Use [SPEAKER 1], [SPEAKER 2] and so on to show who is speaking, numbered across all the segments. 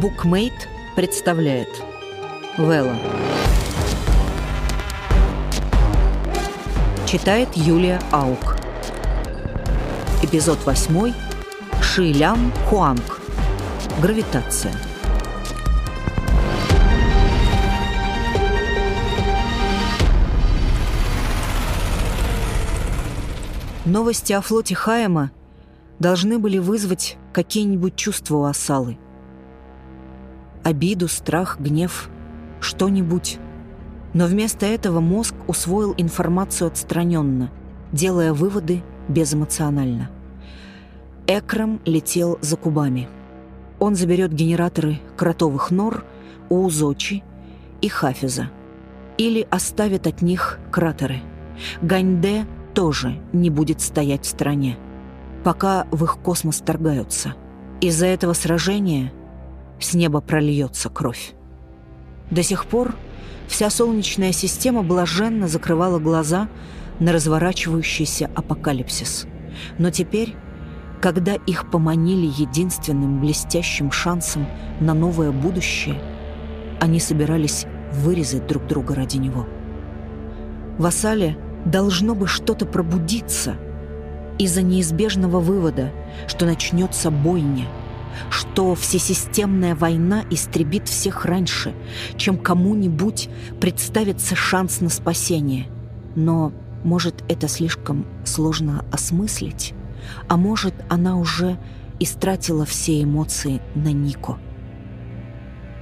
[SPEAKER 1] Букмейт представляет Вела Читает Юлия Аук. Эпизод 8 Шилям Хуанг. Гравитация. Новости о флоте Хайема должны были вызвать какие-нибудь чувства у Асалы. Обиду, страх, гнев, что-нибудь. Но вместо этого мозг усвоил информацию отстраненно, делая выводы безэмоционально. Экрам летел за кубами. Он заберет генераторы кротовых нор у Узочи и Хафиза. Или оставит от них кратеры. Ганьде тоже не будет стоять в стороне, пока в их космос торгаются. Из-за этого сражения с неба прольется кровь. До сих пор вся Солнечная система блаженно закрывала глаза на разворачивающийся апокалипсис. Но теперь, когда их поманили единственным блестящим шансом на новое будущее, они собирались вырезать друг друга ради него. В Асале должно бы что-то пробудиться из-за неизбежного вывода, что начнется бойня, что всесистемная война истребит всех раньше, чем кому-нибудь представится шанс на спасение. Но, может, это слишком сложно осмыслить, а может, она уже истратила все эмоции на Нико.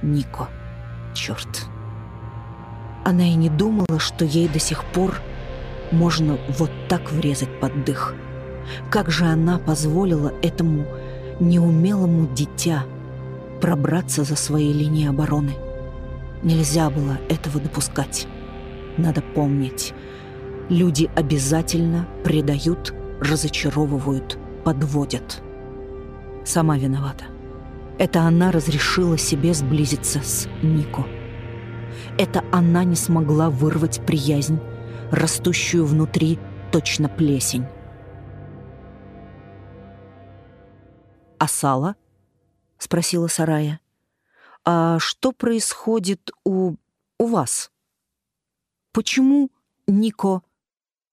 [SPEAKER 1] Нико. Черт. Она и не думала, что ей до сих пор можно вот так врезать под дых. Как же она позволила этому неумелому дитя пробраться за свои линии обороны? Нельзя было этого допускать. Надо помнить, люди обязательно предают, разочаровывают, подводят. Сама виновата. Это она разрешила себе сблизиться с Нико. Это она не смогла вырвать приязнь растущую внутри точно плесень. «А сало?» — спросила Сарая. «А что происходит у... у вас? Почему Нико,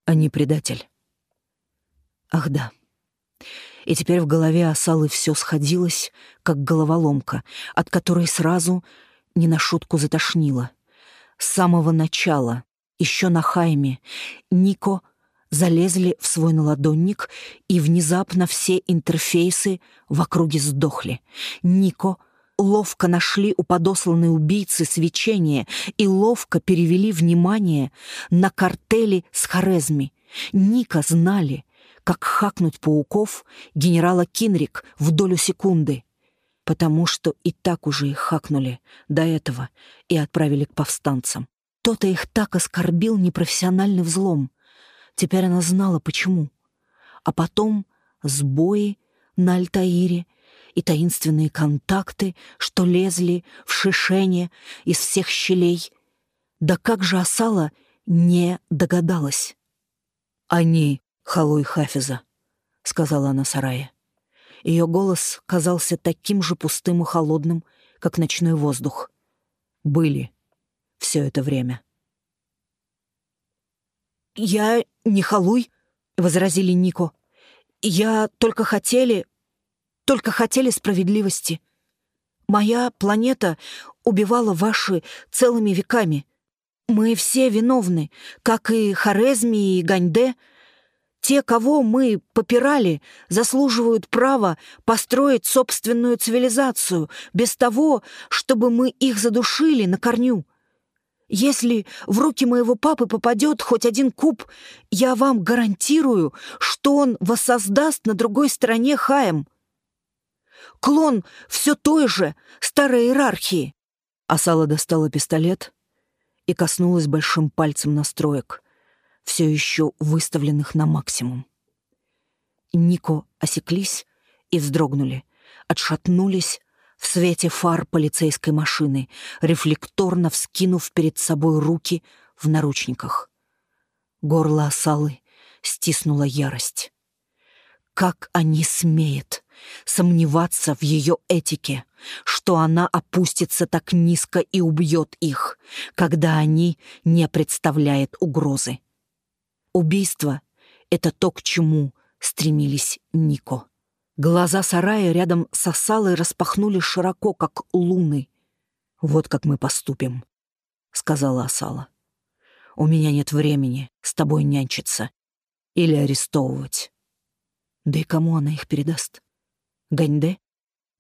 [SPEAKER 1] а не предатель?» «Ах да». И теперь в голове Асалы все сходилось, как головоломка, от которой сразу не на шутку затошнило. С самого начала еще на Хайме, Нико залезли в свой наладонник, и внезапно все интерфейсы в округе сдохли. Нико ловко нашли у подосланной убийцы свечение и ловко перевели внимание на картели с Хорезми. Ника знали, как хакнуть пауков генерала Кинрик в долю секунды, потому что и так уже их хакнули до этого и отправили к повстанцам. Кто-то их так оскорбил непрофессиональный взлом. Теперь она знала, почему. А потом сбои на Альтаире и таинственные контакты, что лезли в шишене из всех щелей. Да как же Асала не догадалась? «Они халуй Хафиза», — сказала она Сарае. Ее голос казался таким же пустым и холодным, как ночной воздух. «Были все это время. «Я не халуй», — возразили Нико. «Я только хотели... только хотели справедливости. Моя планета убивала ваши целыми веками. Мы все виновны, как и Хорезми и Ганьде. Те, кого мы попирали, заслуживают права построить собственную цивилизацию без того, чтобы мы их задушили на корню. Если в руки моего папы попадет хоть один куб, я вам гарантирую, что он воссоздаст на другой стороне Хаем. Клон все той же, старой иерархии. Асала достала пистолет и коснулась большим пальцем настроек, все еще выставленных на максимум. Нико осеклись и вздрогнули, отшатнулись, в свете фар полицейской машины, рефлекторно вскинув перед собой руки в наручниках. Горло осалы стиснула ярость. Как они смеют сомневаться в ее этике, что она опустится так низко и убьет их, когда они не представляют угрозы. Убийство — это то, к чему стремились Нико. Глаза сарая рядом с Асалой распахнули широко, как луны. «Вот как мы поступим», — сказала Асала. «У меня нет времени с тобой нянчиться или арестовывать». Да и кому она их передаст? Ганьде,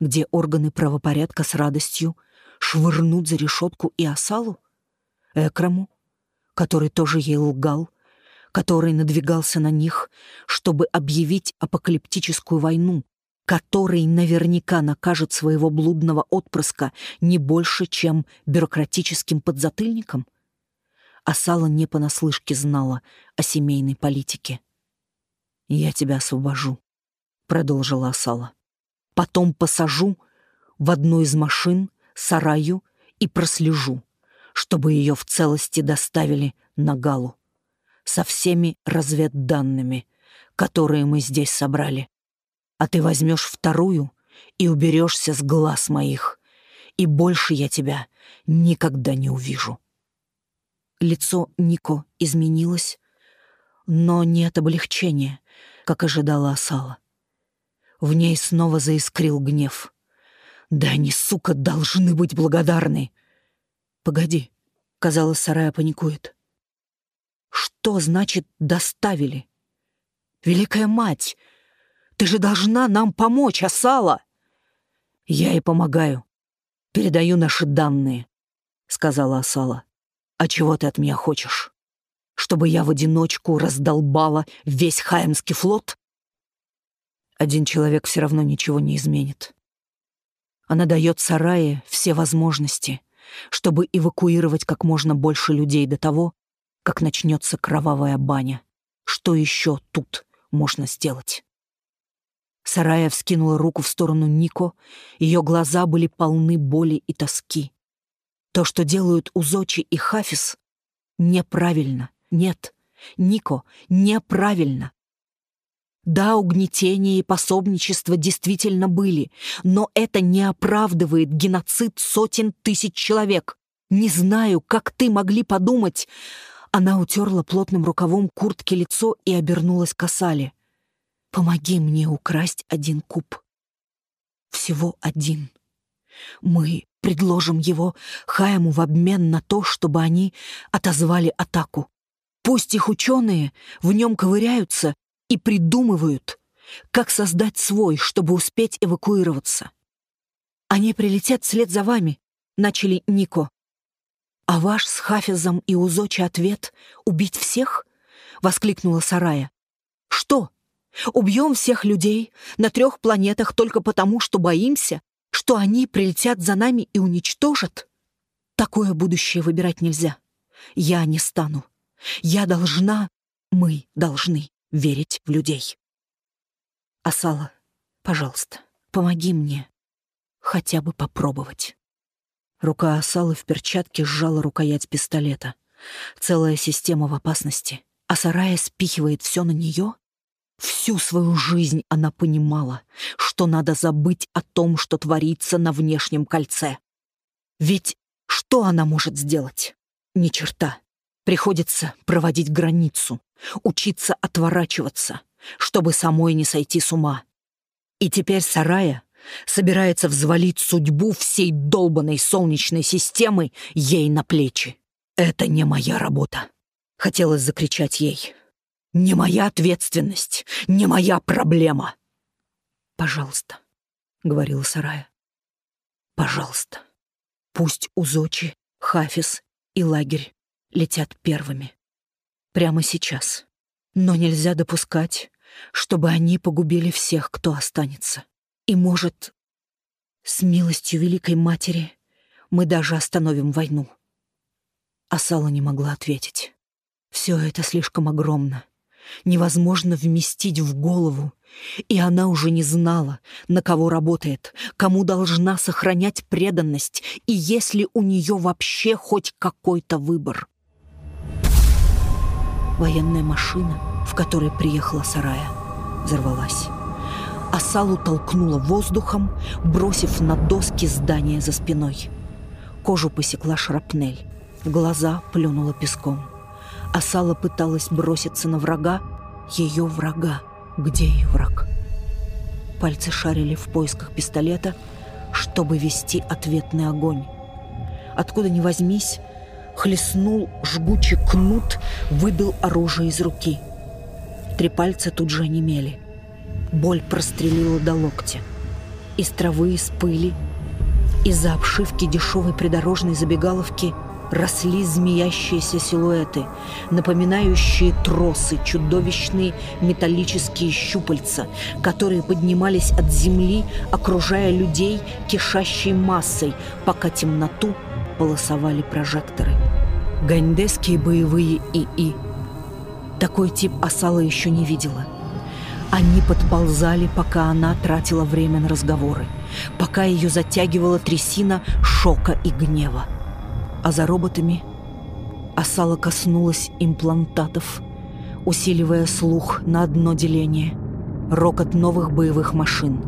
[SPEAKER 1] где органы правопорядка с радостью швырнут за решетку и Асалу? Экраму, который тоже ей лгал, который надвигался на них, чтобы объявить апокалиптическую войну, который наверняка накажет своего блудного отпрыска не больше, чем бюрократическим подзатыльником? Асала не понаслышке знала о семейной политике. «Я тебя освобожу», — продолжила Асала. «Потом посажу в одну из машин, сараю и прослежу, чтобы ее в целости доставили на Галу со всеми разведданными, которые мы здесь собрали. А ты возьмешь вторую и уберешься с глаз моих, и больше я тебя никогда не увижу». Лицо Нико изменилось, но не от облегчения, как ожидала Асала. В ней снова заискрил гнев. «Да они, сука, должны быть благодарны!» «Погоди», — казалось, Сарая паникует. Что значит «доставили»? Великая мать, ты же должна нам помочь, Асала! Я и помогаю. Передаю наши данные, сказала Асала. А чего ты от меня хочешь? Чтобы я в одиночку раздолбала весь Хаемский флот? Один человек все равно ничего не изменит. Она дает Сарае все возможности, чтобы эвакуировать как можно больше людей до того, как начнется кровавая баня. Что еще тут можно сделать? Сарая вскинула руку в сторону Нико, ее глаза были полны боли и тоски. То, что делают Узочи и Хафис, неправильно. Нет, Нико, неправильно. Да, угнетение и пособничество действительно были, но это не оправдывает геноцид сотен тысяч человек. Не знаю, как ты могли подумать, она утерла плотным рукавом куртки лицо и обернулась к Асале. «Помоги мне украсть один куб. Всего один. Мы предложим его Хаему в обмен на то, чтобы они отозвали атаку. Пусть их ученые в нем ковыряются и придумывают, как создать свой, чтобы успеть эвакуироваться. Они прилетят вслед за вами, начали Нико. «А ваш с Хафизом и Узочи ответ — убить всех?» — воскликнула Сарая. «Что? Убьем всех людей на трех планетах только потому, что боимся, что они прилетят за нами и уничтожат? Такое будущее выбирать нельзя. Я не стану. Я должна, мы должны верить в людей. Асала, пожалуйста, помоги мне хотя бы попробовать. Рука Асалы в перчатке сжала рукоять пистолета. Целая система в опасности. А Сарая спихивает все на нее? Всю свою жизнь она понимала, что надо забыть о том, что творится на внешнем кольце. Ведь что она может сделать? Ни черта. Приходится проводить границу, учиться отворачиваться, чтобы самой не сойти с ума. И теперь Сарая собирается взвалить судьбу всей долбанной солнечной системы ей на плечи. «Это не моя работа», — хотелось закричать ей. «Не моя ответственность, не моя проблема». «Пожалуйста», — говорила Сарая. «Пожалуйста, пусть Узочи, Хафис и лагерь летят первыми. Прямо сейчас. Но нельзя допускать, чтобы они погубили всех, кто останется. И, может, с милостью Великой Матери мы даже остановим войну. Асала не могла ответить. Все это слишком огромно. Невозможно вместить в голову. И она уже не знала, на кого работает, кому должна сохранять преданность, и есть ли у нее вообще хоть какой-то выбор. Военная машина, в которой приехала Сарая, взорвалась. Асалу толкнула воздухом, бросив на доски здания за спиной. Кожу посекла шрапнель, в глаза плюнула песком. Асала пыталась броситься на врага, ее врага. Где ее враг? Пальцы шарили в поисках пистолета, чтобы вести ответный огонь. Откуда ни возьмись, хлестнул жгучий кнут, выбил оружие из руки. Три пальца тут же онемели. Боль прострелила до локтя. Из травы, из пыли, из-за обшивки дешевой придорожной забегаловки росли змеящиеся силуэты, напоминающие тросы, чудовищные металлические щупальца, которые поднимались от земли, окружая людей кишащей массой, пока темноту полосовали прожекторы. Гандесские боевые ИИ. Такой тип Асала еще не видела. Они подползали, пока она тратила время на разговоры, пока ее затягивала трясина шока и гнева. А за роботами Асала коснулась имплантатов, усиливая слух на одно деление. Рокот новых боевых машин,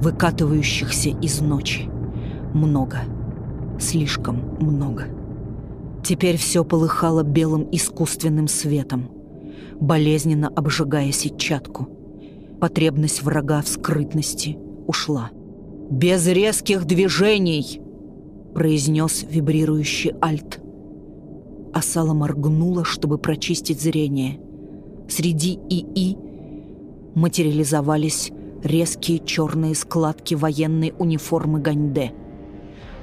[SPEAKER 1] выкатывающихся из ночи. Много. Слишком много. Теперь все полыхало белым искусственным светом, болезненно обжигая сетчатку — Потребность врага в скрытности ушла. «Без резких движений!» — произнес вибрирующий альт. Асала моргнула, чтобы прочистить зрение. Среди ИИ материализовались резкие черные складки военной униформы Ганьде.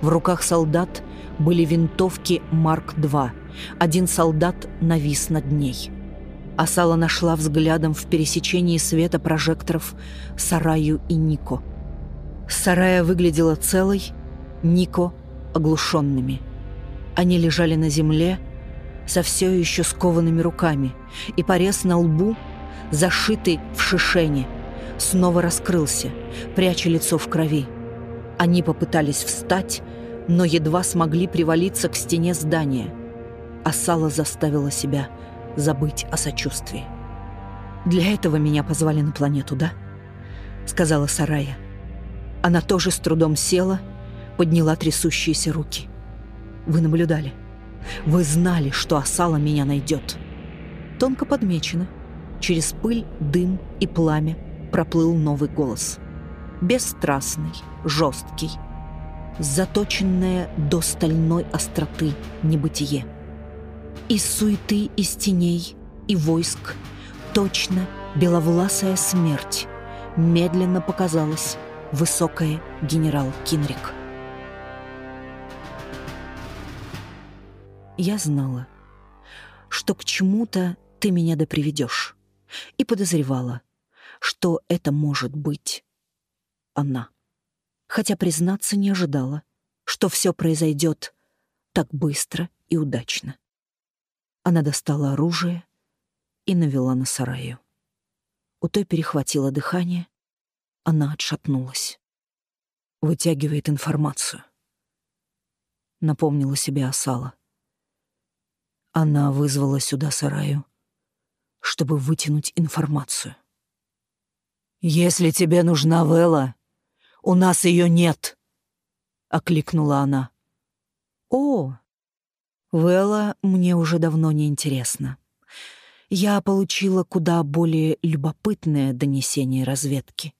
[SPEAKER 1] В руках солдат были винтовки Марк-2. Один солдат навис над ней. Асала нашла взглядом в пересечении света прожекторов Сараю и Нико. Сарая выглядела целой, Нико — оглушенными. Они лежали на земле со все еще скованными руками, и порез на лбу, зашитый в шишене, снова раскрылся, пряча лицо в крови. Они попытались встать, но едва смогли привалиться к стене здания. Асала заставила себя забыть о сочувствии. «Для этого меня позвали на планету, да?» — сказала Сарая. Она тоже с трудом села, подняла трясущиеся руки. «Вы наблюдали. Вы знали, что Асала меня найдет». Тонко подмечено. Через пыль, дым и пламя проплыл новый голос. Бесстрастный, жесткий, заточенное до стальной остроты небытие. Из суеты, из теней и войск точно беловласая смерть медленно показалась высокая генерал Кинрик. Я знала, что к чему-то ты меня доприведешь, и подозревала, что это может быть она. Хотя, признаться, не ожидала, что все произойдет так быстро и удачно. Она достала оружие и навела на сараю. У той перехватило дыхание, она отшатнулась. Вытягивает информацию. Напомнила себе Асала. Она вызвала сюда сараю, чтобы вытянуть информацию. «Если тебе нужна Вела, у нас ее нет!» — окликнула она. «О, Вэлла мне уже давно не интересно. Я получила куда более любопытное донесение разведки.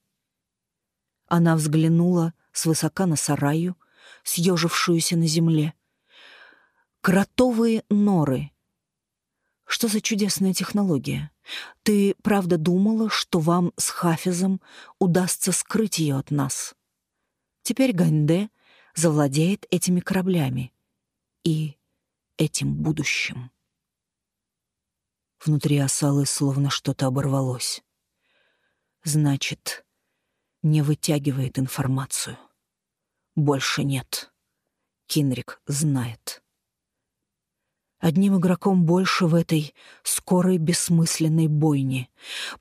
[SPEAKER 1] Она взглянула свысока на сараю, съежившуюся на земле. Кротовые норы. Что за чудесная технология? Ты правда думала, что вам с Хафизом удастся скрыть ее от нас? Теперь Ганде завладеет этими кораблями. И этим будущим. Внутри осалы словно что-то оборвалось. Значит, не вытягивает информацию. Больше нет. Кинрик знает. Одним игроком больше в этой скорой бессмысленной бойне,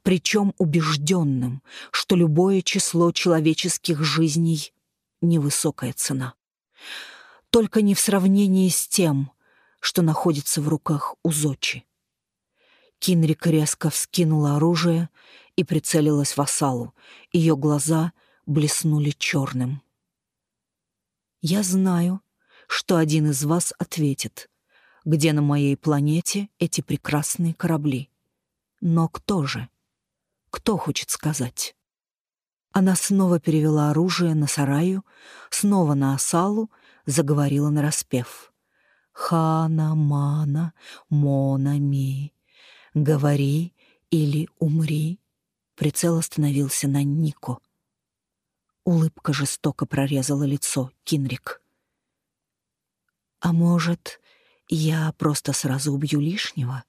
[SPEAKER 1] причем убежденным, что любое число человеческих жизней — невысокая цена. Только не в сравнении с тем, что находится в руках у Зочи. Кинрик резко вскинула оружие и прицелилась в осалу. Ее глаза блеснули черным. «Я знаю, что один из вас ответит, где на моей планете эти прекрасные корабли. Но кто же? Кто хочет сказать?» Она снова перевела оружие на сараю, снова на осалу, заговорила нараспев. «Хана, мана, монами, говори или умри». Прицел остановился на Нико. Улыбка жестоко прорезала лицо Кинрик. «А может, я просто сразу убью лишнего,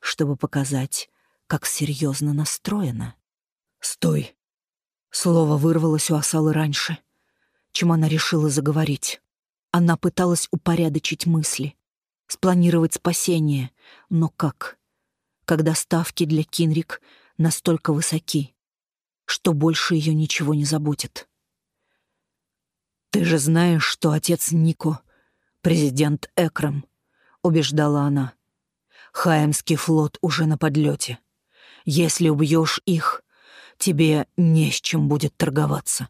[SPEAKER 1] чтобы показать, как серьезно настроена?» «Стой!» Слово вырвалось у Асалы раньше, чем она решила заговорить. Она пыталась упорядочить мысли, спланировать спасение, но как? Когда ставки для Кинрик настолько высоки, что больше ее ничего не заботит. «Ты же знаешь, что отец Нико — президент Экрам», — убеждала она. «Хаемский флот уже на подлете. Если убьешь их, тебе не с чем будет торговаться.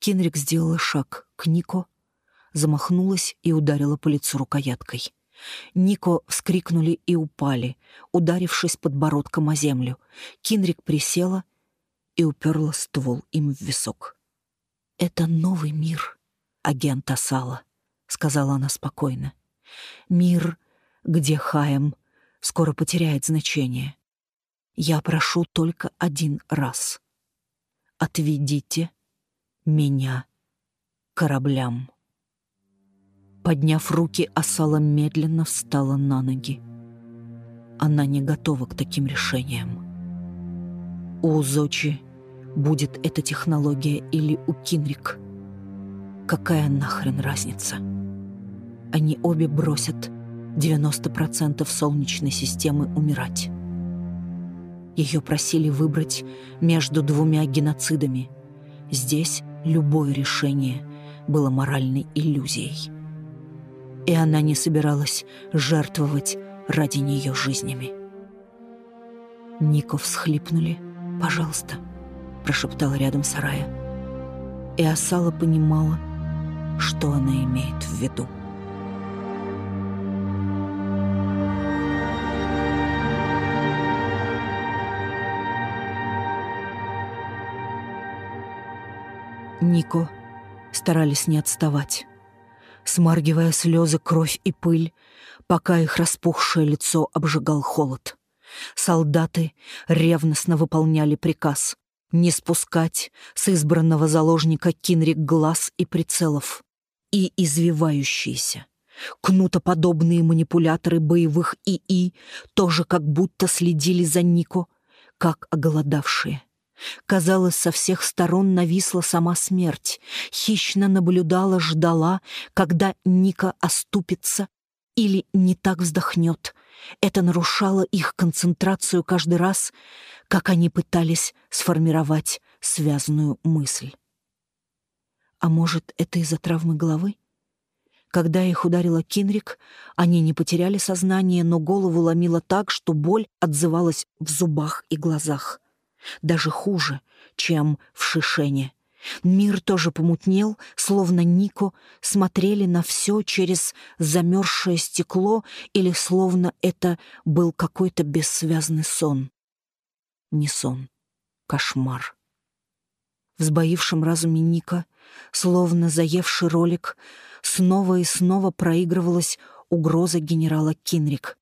[SPEAKER 1] Кенрик сделала шаг к Нико, замахнулась и ударила по лицу рукояткой. Нико вскрикнули и упали, ударившись подбородком о землю. Кинрик присела и уперла ствол им в висок. «Это новый мир, агент Асала», — сказала она спокойно. «Мир, где Хаем скоро потеряет значение. Я прошу только один раз. Отведите меня кораблям. Подняв руки, Асала медленно встала на ноги. Она не готова к таким решениям. У Зочи будет эта технология или у Кинрик. Какая нахрен разница? Они обе бросят 90% Солнечной системы умирать. Ее просили выбрать между двумя геноцидами. Здесь любое решение было моральной иллюзией. И она не собиралась жертвовать ради нее жизнями. Нико всхлипнули. «Пожалуйста», — прошептала рядом сарая. И Асала понимала, что она имеет в виду. Нико старались не отставать, смаргивая слезы, кровь и пыль, пока их распухшее лицо обжигал холод. Солдаты ревностно выполняли приказ не спускать с избранного заложника Кинрик глаз и прицелов. И извивающиеся, кнутоподобные манипуляторы боевых ИИ тоже как будто следили за Нико, как оголодавшие. Казалось, со всех сторон нависла сама смерть, хищно наблюдала, ждала, когда Ника оступится или не так вздохнет. Это нарушало их концентрацию каждый раз, как они пытались сформировать связанную мысль. А может, это из-за травмы головы? Когда их ударила Кинрик, они не потеряли сознание, но голову ломило так, что боль отзывалась в зубах и глазах даже хуже, чем в Шишене. Мир тоже помутнел, словно Нико смотрели на все через замерзшее стекло или словно это был какой-то бессвязный сон. Не сон, кошмар. В сбоившем разуме Ника, словно заевший ролик, снова и снова проигрывалась угроза генерала Кинрик.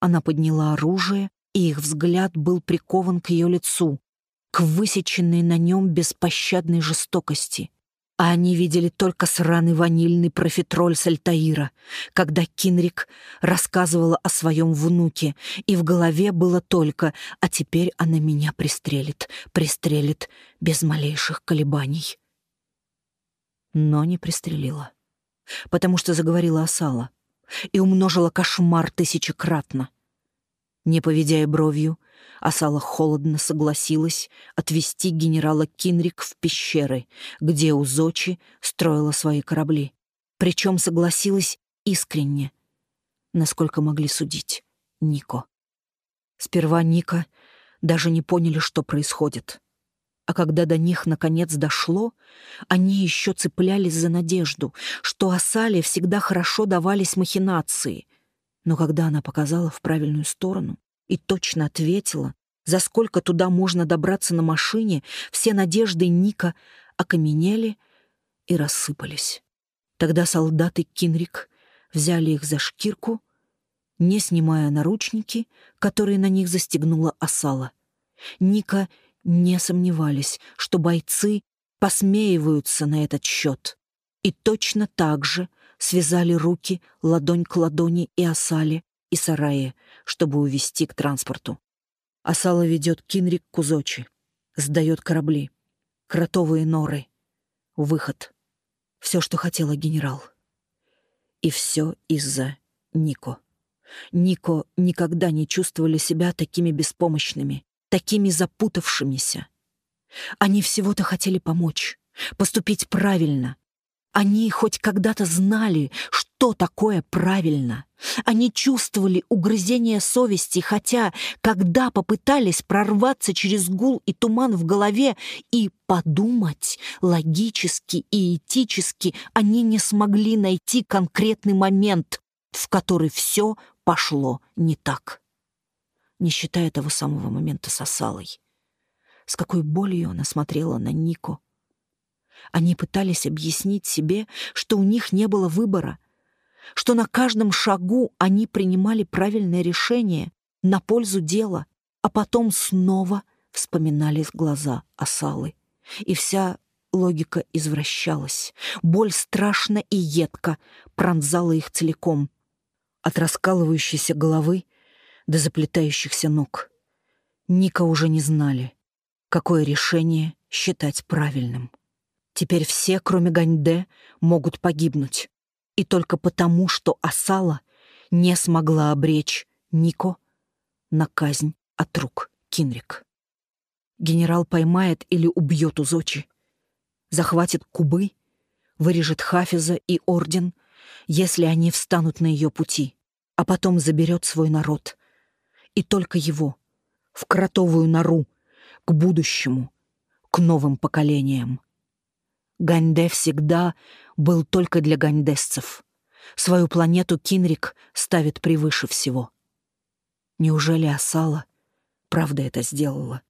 [SPEAKER 1] Она подняла оружие, и их взгляд был прикован к ее лицу к высеченной на нем беспощадной жестокости. А они видели только сраный ванильный профитроль Сальтаира, когда Кинрик рассказывала о своем внуке, и в голове было только «а теперь она меня пристрелит, пристрелит без малейших колебаний». Но не пристрелила, потому что заговорила Асала и умножила кошмар тысячекратно. Не поведя бровью, Асала холодно согласилась отвезти генерала Кинрик в пещеры, где у Зочи строила свои корабли. Причем согласилась искренне, насколько могли судить Нико. Сперва Ника даже не поняли, что происходит. А когда до них наконец дошло, они еще цеплялись за надежду, что Асале всегда хорошо давались махинации. Но когда она показала в правильную сторону и точно ответила, за сколько туда можно добраться на машине, все надежды Ника окаменели и рассыпались. Тогда солдаты Кинрик взяли их за шкирку, не снимая наручники, которые на них застегнула Асала. Ника не сомневались, что бойцы посмеиваются на этот счет. И точно так же связали руки ладонь к ладони и Асале, и Сарае, чтобы увести к транспорту. Асала ведет Кинрик к Кузочи, сдает корабли, кротовые норы, выход. Все, что хотела генерал. И все из-за Нико. Нико никогда не чувствовали себя такими беспомощными, такими запутавшимися. Они всего-то хотели помочь, поступить правильно. Они хоть когда-то знали, что такое правильно. Они чувствовали угрызение совести, хотя, когда попытались прорваться через гул и туман в голове и подумать логически и этически, они не смогли найти конкретный момент, в который все пошло не так. Не считая того самого момента с Асалой. С какой болью она смотрела на Нику. Они пытались объяснить себе, что у них не было выбора, что на каждом шагу они принимали правильное решение на пользу дела, а потом снова вспоминались глаза Асалы. И вся логика извращалась. Боль страшно и едко пронзала их целиком. От раскалывающейся головы до заплетающихся ног. Ника уже не знали, какое решение считать правильным. Теперь все, кроме Ганьде, могут погибнуть. И только потому, что Асала не смогла обречь Нико на казнь от рук Кинрик. Генерал поймает или убьет Узочи, захватит Кубы, вырежет Хафиза и Орден, если они встанут на ее пути, а потом заберет свой народ. И только его, в кротовую нору, к будущему, к новым поколениям. Ганьде всегда был только для ганьдесцев. Свою планету Кинрик ставит превыше всего. Неужели Асала правда это сделала?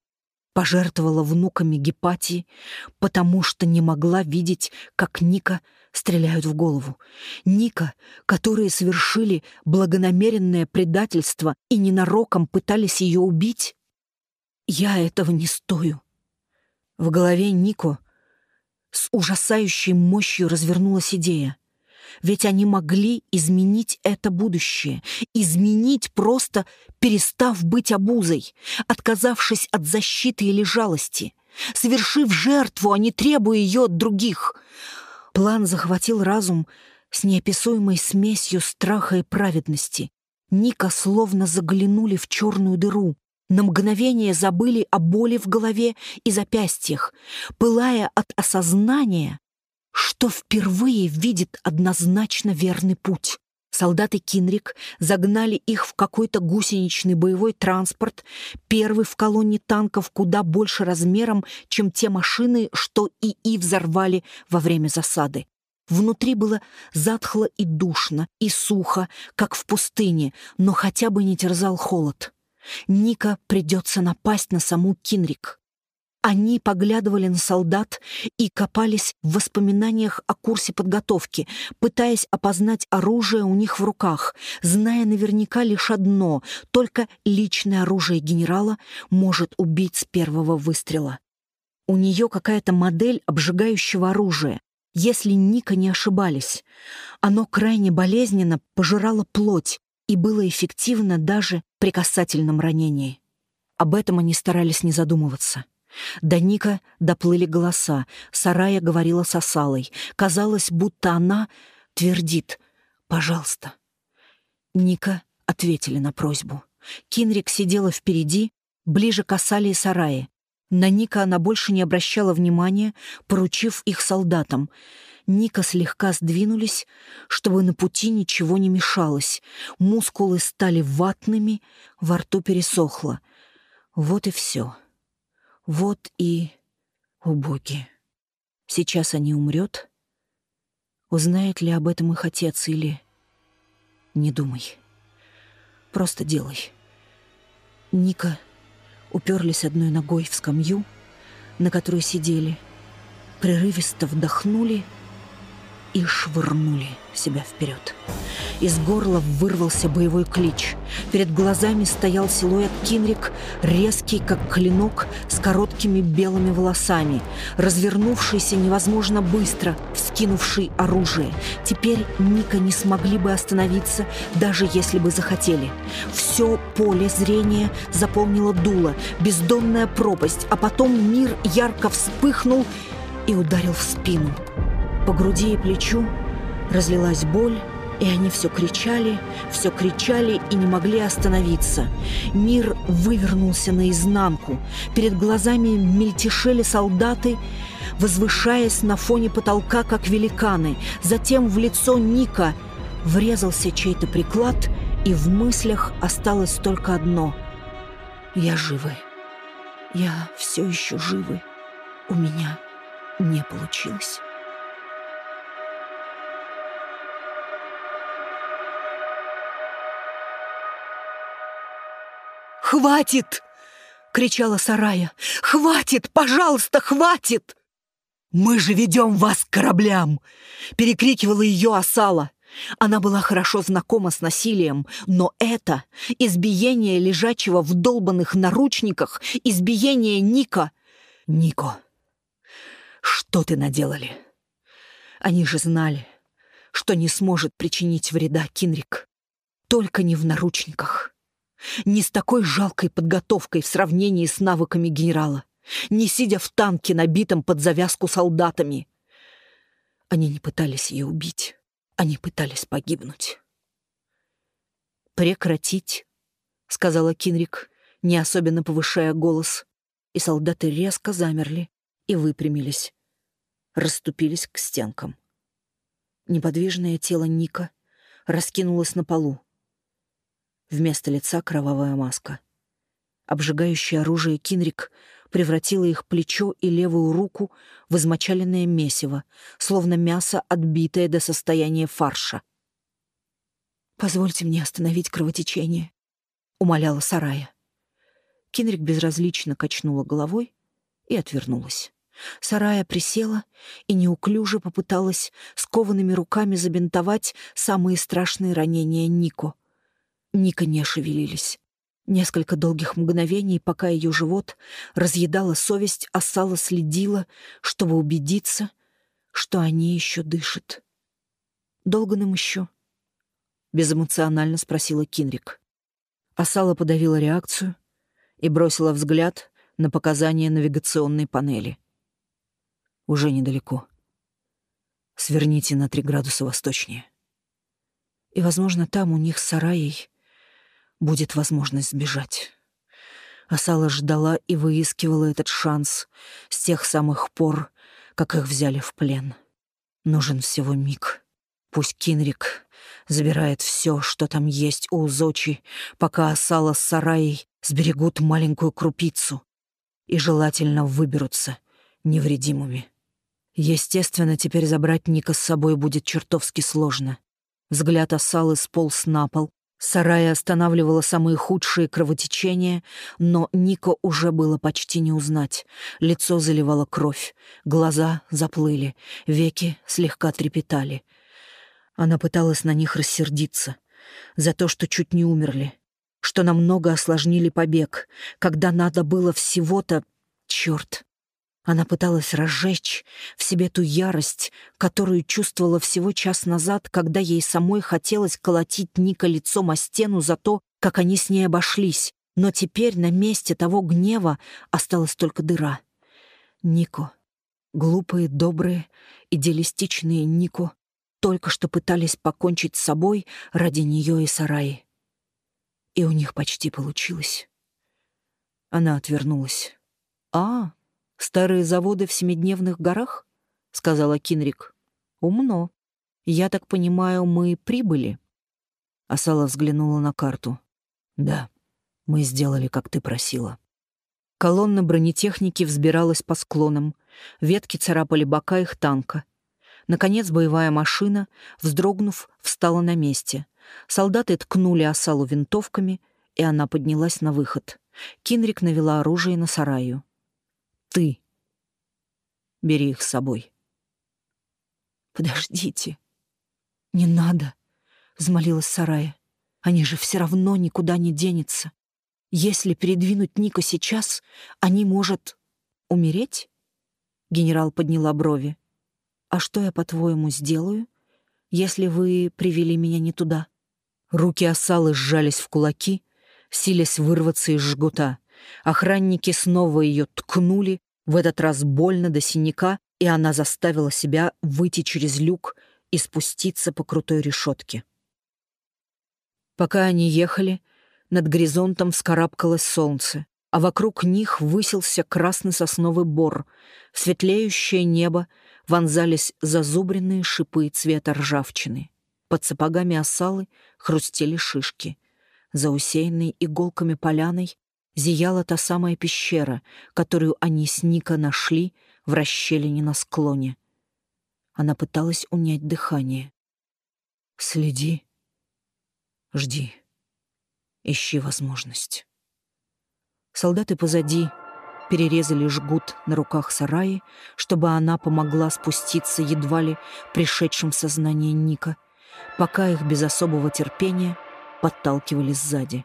[SPEAKER 1] Пожертвовала внуками Гепатии, потому что не могла видеть, как Ника стреляют в голову. Ника, которые совершили благонамеренное предательство и ненароком пытались ее убить? Я этого не стою. В голове Нико с ужасающей мощью развернулась идея. Ведь они могли изменить это будущее. Изменить, просто перестав быть обузой, отказавшись от защиты или жалости, совершив жертву, а не требуя ее от других. План захватил разум с неописуемой смесью страха и праведности. Ника словно заглянули в черную дыру, на мгновение забыли о боли в голове и запястьях, пылая от осознания, что впервые видит однозначно верный путь. Солдаты Кинрик загнали их в какой-то гусеничный боевой транспорт, первый в колонне танков куда больше размером, чем те машины, что и и взорвали во время засады. Внутри было затхло и душно, и сухо, как в пустыне, но хотя бы не терзал холод. Ника придется напасть на саму Кинрик. Они поглядывали на солдат и копались в воспоминаниях о курсе подготовки, пытаясь опознать оружие у них в руках, зная наверняка лишь одно — только личное оружие генерала может убить с первого выстрела. У нее какая-то модель обжигающего оружия, если Ника не ошибались. Оно крайне болезненно пожирало плоть, и было эффективно даже при касательном ранении. Об этом они старались не задумываться. До Ника доплыли голоса, Сарая говорила с Асалой. Казалось, будто она твердит «пожалуйста». Ника ответили на просьбу. Кинрик сидела впереди, ближе к Асале и Сарае. На Ника она больше не обращала внимания, поручив их солдатам — Ника слегка сдвинулись, чтобы на пути ничего не мешалось. Мускулы стали ватными, во рту пересохло. Вот и все. Вот и... О. Сейчас они умрет. Узнает ли об этом их отец или... Не думай. Просто делай. Ника уперлись одной ногой в скамью, на которой сидели, прерывисто вдохнули и швырнули себя вперед. Из горла вырвался боевой клич. Перед глазами стоял силуэт Кинрик, резкий, как клинок, с короткими белыми волосами, развернувшийся невозможно быстро, вскинувший оружие. Теперь Ника не смогли бы остановиться, даже если бы захотели. Все поле зрения заполнило дуло, бездонная пропасть, а потом мир ярко вспыхнул и ударил в спину. По груди и плечу разлилась боль, и они все кричали, все кричали и не могли остановиться. Мир вывернулся наизнанку. Перед глазами мельтешели солдаты, возвышаясь на фоне потолка, как великаны. Затем в лицо Ника врезался чей-то приклад, и в мыслях осталось только одно. «Я живы. Я все еще живы. У меня не получилось». «Хватит!» — кричала Сарая. «Хватит! Пожалуйста, хватит!» «Мы же ведем вас к кораблям!» — перекрикивала ее Асала. Она была хорошо знакома с насилием, но это избиение лежачего в долбанных наручниках, избиение Ника. «Нико, что ты наделали?» Они же знали, что не сможет причинить вреда Кинрик. Только не в наручниках не с такой жалкой подготовкой в сравнении с навыками генерала, не сидя в танке, набитом под завязку солдатами. Они не пытались ее убить, они пытались погибнуть. «Прекратить», — сказала Кинрик, не особенно повышая голос, и солдаты резко замерли и выпрямились, расступились к стенкам. Неподвижное тело Ника раскинулось на полу, Вместо лица кровавая маска. Обжигающее оружие Кинрик превратило их плечо и левую руку в измочаленное месиво, словно мясо, отбитое до состояния фарша. «Позвольте мне остановить кровотечение», — умоляла Сарая. Кинрик безразлично качнула головой и отвернулась. Сарая присела и неуклюже попыталась скованными руками забинтовать самые страшные ранения Нико — Ника не шевелились. Несколько долгих мгновений, пока ее живот разъедала совесть, а Сала следила, чтобы убедиться, что они еще дышат. «Долго нам еще?» — безэмоционально спросила Кинрик. Асала подавила реакцию и бросила взгляд на показания навигационной панели. «Уже недалеко. Сверните на три градуса восточнее. И, возможно, там у них с Сараей будет возможность сбежать. Асала ждала и выискивала этот шанс с тех самых пор, как их взяли в плен. Нужен всего миг. Пусть Кинрик забирает все, что там есть у Узочи, пока Асала с Сараей сберегут маленькую крупицу и желательно выберутся невредимыми. Естественно, теперь забрать Ника с собой будет чертовски сложно. Взгляд Асалы сполз на пол, Сарая останавливала самые худшие кровотечения, но Нико уже было почти не узнать. Лицо заливало кровь, глаза заплыли, веки слегка трепетали. Она пыталась на них рассердиться за то, что чуть не умерли, что намного осложнили побег, когда надо было всего-то... Черт! Она пыталась разжечь в себе ту ярость, которую чувствовала всего час назад, когда ей самой хотелось колотить Ника лицом о стену за то, как они с ней обошлись. Но теперь на месте того гнева осталась только дыра. Нико. Глупые, добрые, идеалистичные Нико только что пытались покончить с собой ради нее и Сараи. И у них почти получилось. Она отвернулась. «А, «Старые заводы в Семидневных горах?» — сказала Кинрик. «Умно. Я так понимаю, мы прибыли?» Асала взглянула на карту. «Да, мы сделали, как ты просила. Колонна бронетехники взбиралась по склонам. Ветки царапали бока их танка. Наконец боевая машина, вздрогнув, встала на месте. Солдаты ткнули осалу винтовками, и она поднялась на выход. Кинрик навела оружие на сараю. «Ты. Бери их с собой».
[SPEAKER 2] «Подождите. Не надо», — взмолилась Сарая. «Они же все равно никуда не денется. Если передвинуть Ника сейчас, они, может, умереть?» Генерал подняла брови. «А что я, по-твоему, сделаю, если вы привели меня не туда?»
[SPEAKER 1] Руки осалы сжались в кулаки, силясь вырваться из жгута. Охранники снова ее ткнули, в этот раз больно до синяка, и она заставила себя выйти через люк и спуститься по крутой решетке. Пока они ехали, над горизонтом вскарабкалось солнце, а вокруг них высился красный сосновый бор. В светлеющее небо вонзались зазубренные шипы цвета ржавчины. Под сапогами осалы хрустели шишки. За усеянной иголками поляной зияла та самая пещера, которую они с Ника нашли в расщелине на склоне. Она пыталась унять дыхание. «Следи, жди». Ищи возможность. Солдаты позади перерезали жгут на руках сараи, чтобы она помогла спуститься едва ли пришедшим в сознание Ника, пока их без особого терпения подталкивали сзади.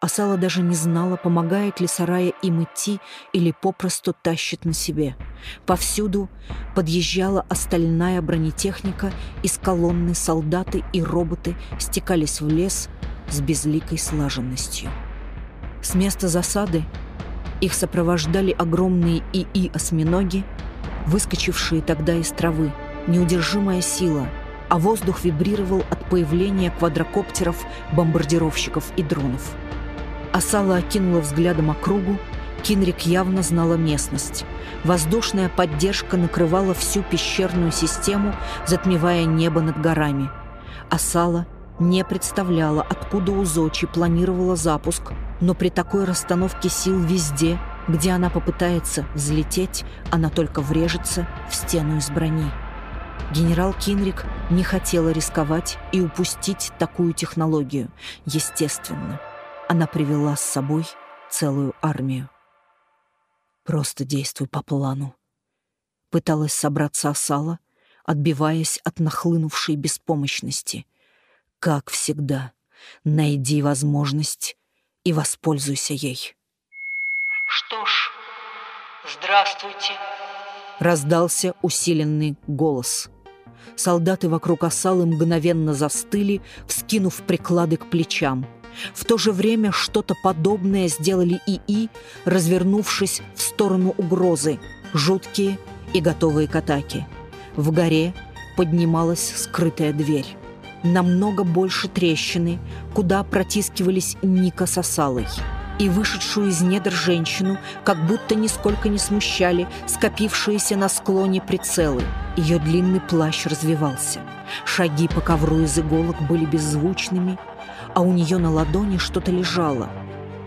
[SPEAKER 1] Асала даже не знала, помогает ли Сарая им идти или попросту тащит на себе. Повсюду подъезжала остальная бронетехника, из колонны солдаты и роботы стекались в лес, с безликой слаженностью. С места засады их сопровождали огромные ИИ-осьминоги, выскочившие тогда из травы, неудержимая сила, а воздух вибрировал от появления квадрокоптеров, бомбардировщиков и дронов. Асала окинула взглядом округу, Кинрик явно знала местность. Воздушная поддержка накрывала всю пещерную систему, затмевая небо над горами. Асала — не представляла, откуда у Зочи планировала запуск, но при такой расстановке сил везде, где она попытается взлететь, она только врежется в стену из брони. Генерал Кинрик не хотела рисковать и упустить такую технологию. Естественно, она привела с собой целую армию. «Просто действуй по плану», — пыталась собраться Асала, отбиваясь от нахлынувшей беспомощности — как всегда, найди возможность и воспользуйся ей.
[SPEAKER 3] «Что ж, здравствуйте», —
[SPEAKER 1] раздался усиленный голос. Солдаты вокруг осалы мгновенно застыли, вскинув приклады к плечам. В то же время что-то подобное сделали ИИ, развернувшись в сторону угрозы, жуткие и готовые к атаке. В горе поднималась скрытая дверь намного больше трещины, куда протискивались Ника с Осалой. И вышедшую из недр женщину как будто нисколько не смущали скопившиеся на склоне прицелы. Ее длинный плащ развивался. Шаги по ковру из иголок были беззвучными, а у нее на ладони что-то лежало.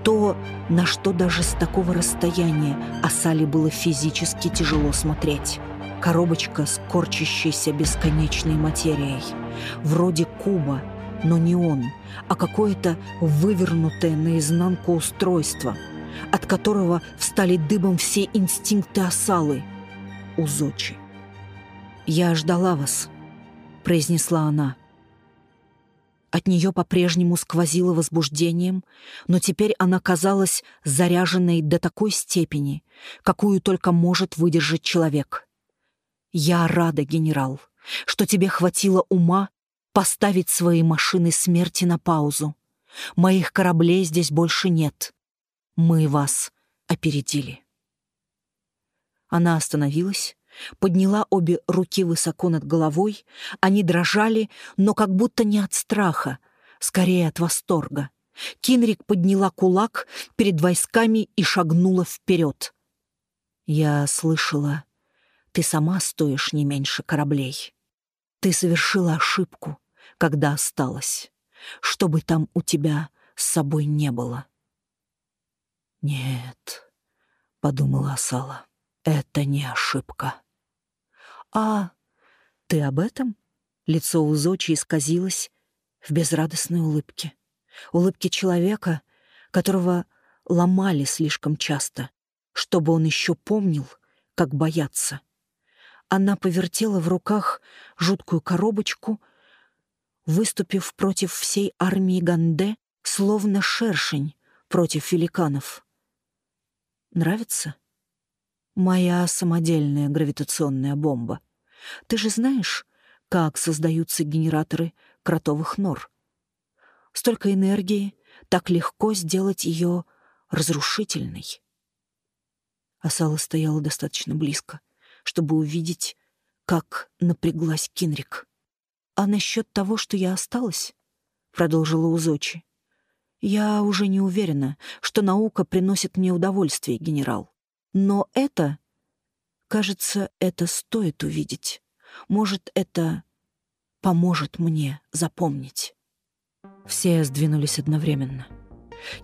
[SPEAKER 1] То, на что даже с такого расстояния Асали было физически тяжело смотреть. Коробочка с корчащейся бесконечной материей. Вроде куба, но не он, а какое-то вывернутое наизнанку устройство, от которого встали дыбом все инстинкты осалы. Узочи. «Я ждала вас», — произнесла она. От нее по-прежнему сквозило возбуждением, но теперь она казалась заряженной до такой степени, какую только может выдержать человек. «Я рада, генерал, что тебе хватило ума поставить свои машины смерти на паузу. Моих кораблей здесь больше нет. Мы вас опередили». Она остановилась, подняла обе руки высоко над головой. Они дрожали, но как будто не от страха, скорее от восторга. Кинрик подняла кулак перед войсками и шагнула вперед. «Я слышала, ты сама стоишь не меньше кораблей. Ты совершила ошибку, когда осталась, чтобы там у тебя с собой не было. Нет,
[SPEAKER 2] подумала Асала. Это не ошибка. А ты об этом? Лицо Узочи исказилось в безрадостной улыбке. Улыбке человека, которого ломали слишком часто, чтобы он еще помнил, как бояться. Она повертела в руках жуткую коробочку, выступив против всей армии Ганде, словно шершень против великанов. Нравится? Моя самодельная гравитационная бомба. Ты же знаешь, как создаются генераторы кротовых нор? Столько энергии, так легко сделать ее разрушительной. Асала стояла достаточно близко — чтобы увидеть, как напряглась Кинрик. «А насчет того, что я осталась?» — продолжила Узочи. «Я уже не уверена, что наука приносит мне удовольствие, генерал. Но это... Кажется, это стоит увидеть. Может, это поможет мне запомнить». Все сдвинулись одновременно.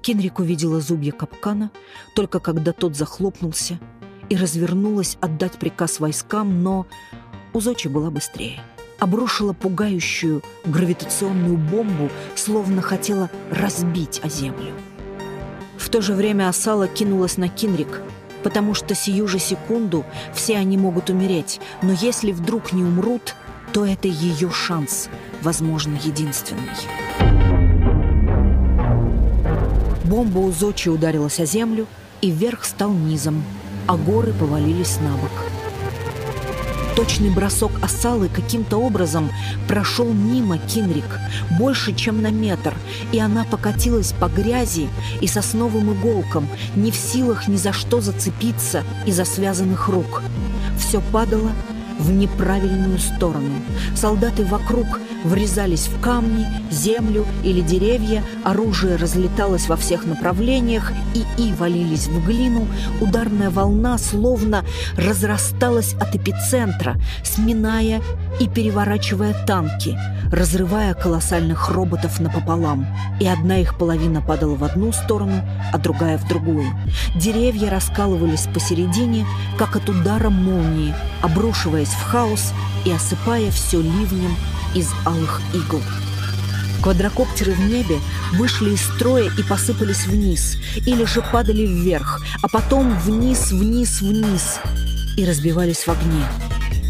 [SPEAKER 2] Кинрик увидела зубья капкана, только когда тот захлопнулся — и развернулась отдать приказ войскам, но Узочи была быстрее. Обрушила пугающую гравитационную бомбу, словно хотела разбить о землю. В то же время Асала кинулась на Кинрик, потому что сию же секунду все они могут умереть, но если вдруг не умрут, то это ее шанс, возможно, единственный. Бомба у Зочи ударилась о землю, и вверх стал низом, а горы повалились на бок. Точный бросок осалы каким-то образом прошел мимо Кинрик, больше, чем на метр, и она покатилась по грязи и сосновым иголкам, не в силах ни за что зацепиться из-за связанных рук. Все падало в неправильную сторону. Солдаты вокруг врезались в камни, землю или деревья, оружие разлеталось во всех направлениях, и и валились в глину, ударная волна словно разрасталась от эпицентра, сминая и переворачивая танки, разрывая колоссальных роботов напополам. И одна их половина падала в одну сторону, а другая в другую. Деревья раскалывались посередине, как от удара молнии, обрушиваясь в хаос и осыпая все ливнем из алых игл. Квадрокоптеры в небе вышли из строя и посыпались вниз, или же падали вверх, а потом вниз, вниз, вниз, и разбивались в огне.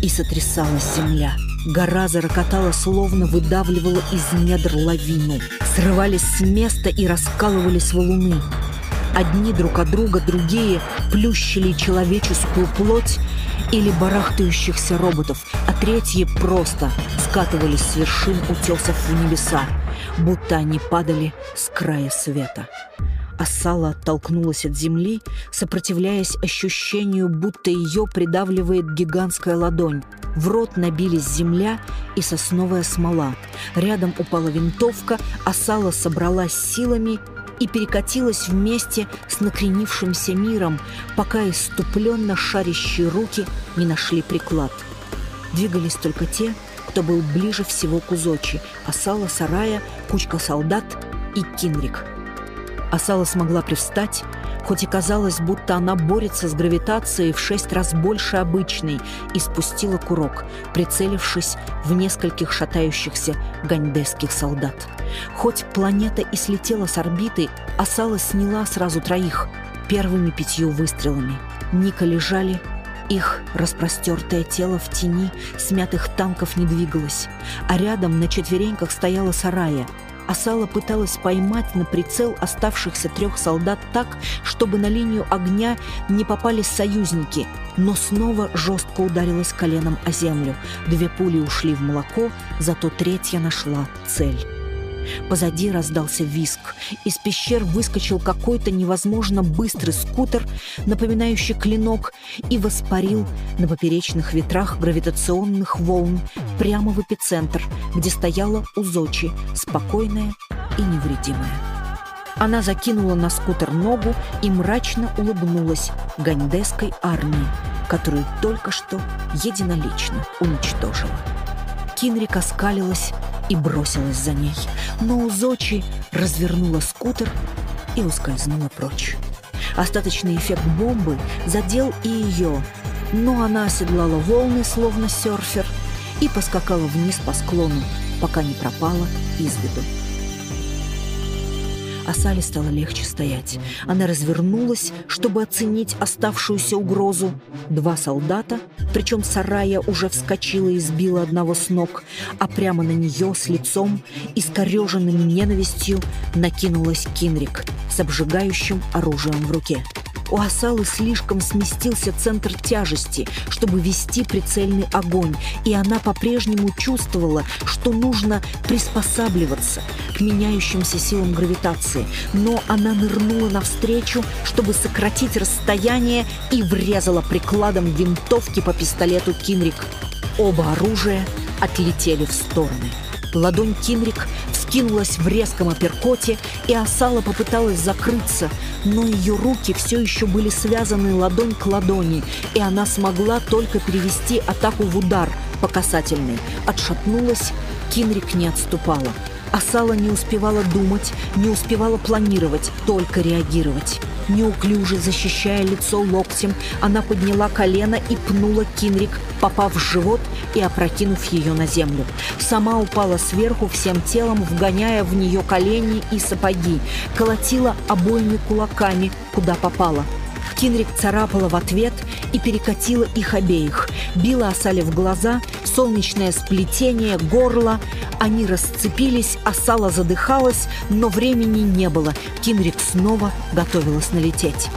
[SPEAKER 2] И сотрясалась земля. Гора зарокотала, словно выдавливала из недр лавину. Срывались с места и раскалывались валуны. Одни друг от друга, другие плющили человеческую плоть или барахтающихся роботов, а третьи просто скатывались с вершин утесов в небеса, будто они падали с края света. Асала оттолкнулась от земли, сопротивляясь ощущению, будто ее придавливает гигантская ладонь. В рот набились земля и сосновая смола. Рядом упала винтовка, Асала собралась силами и перекатилась вместе с накренившимся миром, пока иступленно шарящие руки не нашли приклад. Двигались только те, кто был ближе всего к Узочи, Асала Сарая, кучка солдат и Кинрик. Асала смогла привстать, хоть и казалось, будто она борется с гравитацией в шесть раз больше обычной, и спустила курок, прицелившись в нескольких шатающихся ганьдесских солдат. Хоть планета и слетела с орбиты, Асала сняла сразу троих первыми пятью выстрелами. Ника лежали, их распростертое тело в тени смятых танков не двигалось, а рядом на четвереньках стояла Сарая — Асала пыталась поймать на прицел оставшихся трех солдат так, чтобы на линию огня не попали союзники, но снова жестко ударилась коленом о землю. Две пули ушли в молоко, зато третья нашла цель. Позади раздался виск. Из пещер выскочил какой-то невозможно быстрый скутер, напоминающий клинок, и воспарил на поперечных ветрах гравитационных волн прямо в эпицентр, где стояла Узочи, спокойная и невредимая. Она закинула на скутер ногу и мрачно улыбнулась ганьдесской армии, которую только что единолично уничтожила. Кинрик оскалилась и бросилась за ней, но Узочи развернула скутер и ускользнула прочь.
[SPEAKER 1] Остаточный эффект бомбы задел и ее, но она оседлала волны, словно серфер, и поскакала вниз по склону, пока не пропала из виду а Сале стало легче стоять. Она развернулась, чтобы оценить оставшуюся угрозу. Два солдата, причем Сарая уже вскочила и сбила одного с ног, а прямо на нее с лицом, искореженным ненавистью, накинулась Кинрик с обжигающим оружием в руке. У Асалы слишком сместился центр тяжести, чтобы вести прицельный огонь, и она по-прежнему чувствовала, что нужно приспосабливаться к меняющимся силам гравитации. Но она нырнула навстречу, чтобы сократить расстояние и врезала прикладом винтовки по пистолету Кинрик. Оба оружия отлетели в стороны. Ладонь Кинрик вскинулась в резком апперкоте, и Асала попыталась закрыться, но ее руки все еще были связаны ладонь к ладони, и она смогла только перевести атаку в удар по касательной. Отшатнулась, Кинрик не отступала. Асала не успевала думать, не успевала планировать, только реагировать. Неуклюже защищая лицо локтем, она подняла колено и пнула Кинрик, попав в живот и опрокинув ее на землю. Сама упала сверху всем телом, вгоняя в нее колени и сапоги, колотила обоими кулаками, куда попала. Кинрик царапала в ответ и перекатила их обеих, била Асале в глаза, солнечное сплетение, горло. Они расцепились, Асала задыхалась, но времени не было. Кинрик снова готовилась налететь.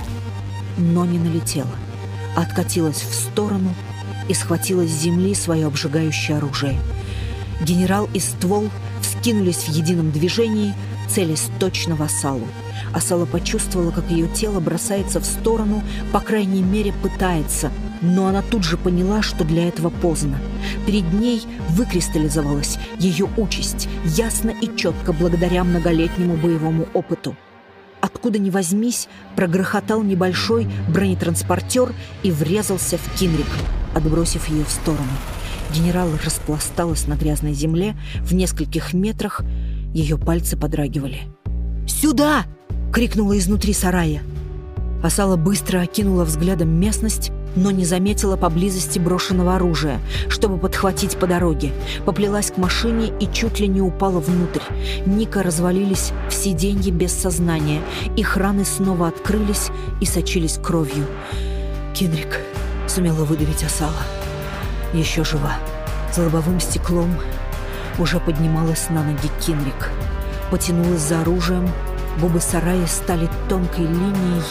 [SPEAKER 1] Но не налетела. Откатилась в сторону и схватила с земли свое обжигающее оружие. Генерал и ствол вскинулись в едином движении, целясь точно в Асалу. Асала почувствовала, как ее тело бросается в сторону, по крайней мере пытается, но она тут же поняла, что для этого поздно. Перед ней выкристаллизовалась ее участь, ясно и четко благодаря многолетнему боевому опыту. Откуда ни возьмись, прогрохотал небольшой бронетранспортер и врезался в Кинрик, отбросив ее в сторону. Генерал распласталась на грязной земле в нескольких метрах, ее пальцы подрагивали. «Сюда!» — крикнула изнутри сарая. Асала быстро окинула взглядом местность, но не заметила поблизости брошенного оружия, чтобы подхватить по дороге. Поплелась к машине и чуть ли не упала внутрь. Ника развалились в сиденье без сознания. Их раны снова открылись и сочились кровью. «Кенрик», — сумела выдавить Асала. «Еще жива». За лобовым стеклом уже поднималась на ноги Кинрик. Потянулась за оружием, губы сарая стали тонкой линией,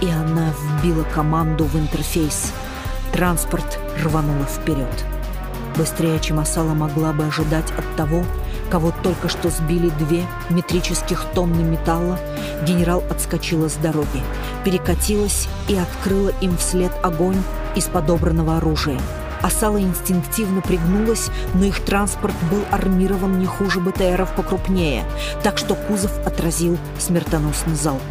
[SPEAKER 1] и она вбила команду в интерфейс. Транспорт рвануло вперед. Быстрее, чем Асала могла бы ожидать от того, кого только что сбили две метрических тонны металла, генерал отскочила с дороги, перекатилась и открыла им вслед огонь из подобранного оружия. Асала инстинктивно пригнулась, но их транспорт был армирован не хуже БТРов покрупнее, так что кузов отразил смертоносный залп.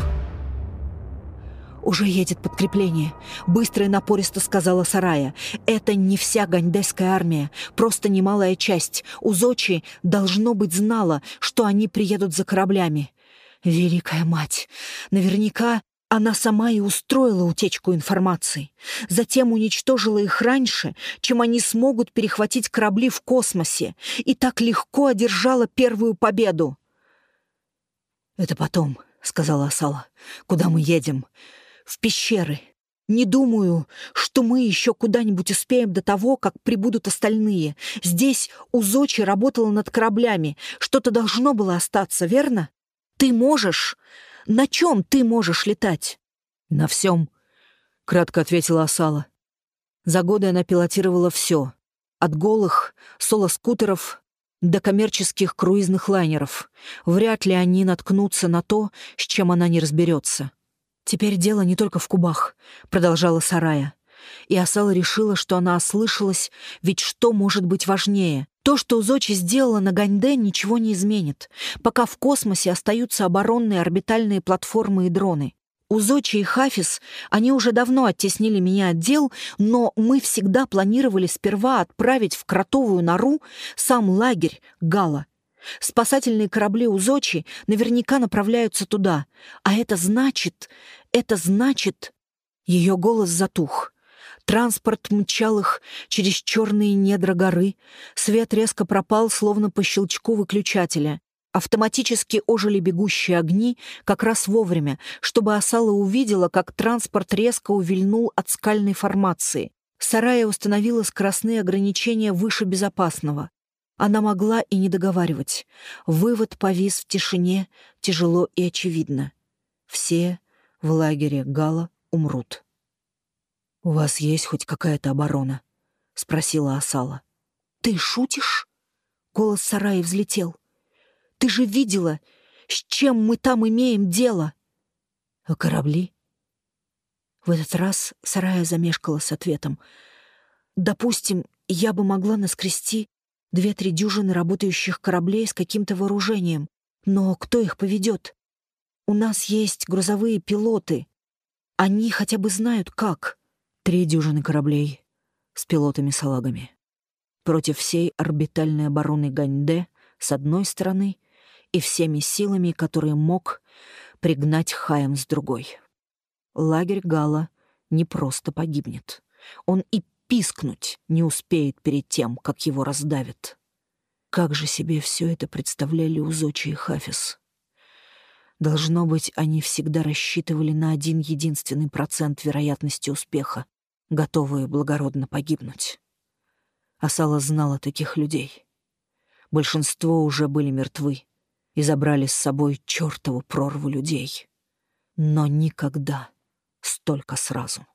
[SPEAKER 1] «Уже едет подкрепление», — быстро и напористо сказала Сарая. «Это не вся гандесская армия, просто немалая часть. Узочи, должно быть, знала, что они приедут за кораблями». «Великая мать! Наверняка она сама и устроила утечку информации. Затем уничтожила их раньше, чем они смогут перехватить корабли в космосе, и так легко одержала первую победу. «Это потом», — сказала Асала. «Куда мы едем?» в пещеры. Не думаю, что мы еще куда-нибудь успеем до того, как прибудут остальные. Здесь Узочи работала над кораблями. Что-то должно было остаться, верно? Ты можешь? На чем ты можешь летать? На всем, — кратко ответила Асала. За годы она пилотировала все. От голых соло-скутеров до коммерческих круизных лайнеров. Вряд ли они наткнутся на то, с чем она не разберется. «Теперь дело не только в кубах», — продолжала Сарая. И Асала решила, что она ослышалась, ведь что может быть важнее? То, что Узочи сделала на Ганьде, ничего не изменит, пока в космосе остаются оборонные орбитальные платформы и дроны. Узочи и Хафис, они уже давно оттеснили меня от дел, но мы всегда планировали сперва отправить в кротовую нору сам лагерь Гала.
[SPEAKER 2] Спасательные корабли у Зочи наверняка направляются туда. А это значит... Это значит... Ее голос затух. Транспорт мчал их через черные недра горы. Свет резко пропал, словно по щелчку выключателя. Автоматически ожили бегущие огни как раз вовремя, чтобы Асала увидела, как транспорт резко увильнул от скальной формации. Сарая установила скоростные ограничения выше безопасного. Она могла и не договаривать. Вывод повис в тишине, тяжело и очевидно. Все в лагере Гала умрут. «У вас есть хоть какая-то оборона?» — спросила Асала. «Ты шутишь?» — голос Сараи взлетел. «Ты же видела, с чем мы там имеем дело!» «А корабли?» В этот раз Сарая замешкала с ответом. «Допустим, я бы могла наскрести Две-три дюжины работающих кораблей с каким-то вооружением. Но кто их поведет? У нас есть грузовые пилоты. Они хотя бы знают, как. Три дюжины кораблей с пилотами-салагами. Против всей орбитальной обороны Ганьде с одной стороны и всеми силами, которые мог пригнать Хаем с другой. Лагерь Гала не просто погибнет. Он и пискнуть не успеет перед тем, как его раздавят. Как же себе все это представляли Узочи и Хафис? Должно быть, они всегда рассчитывали на один единственный процент вероятности успеха, готовые благородно погибнуть. Асала знала таких людей. Большинство уже были мертвы и забрали с собой чертову прорву людей. Но никогда столько сразу.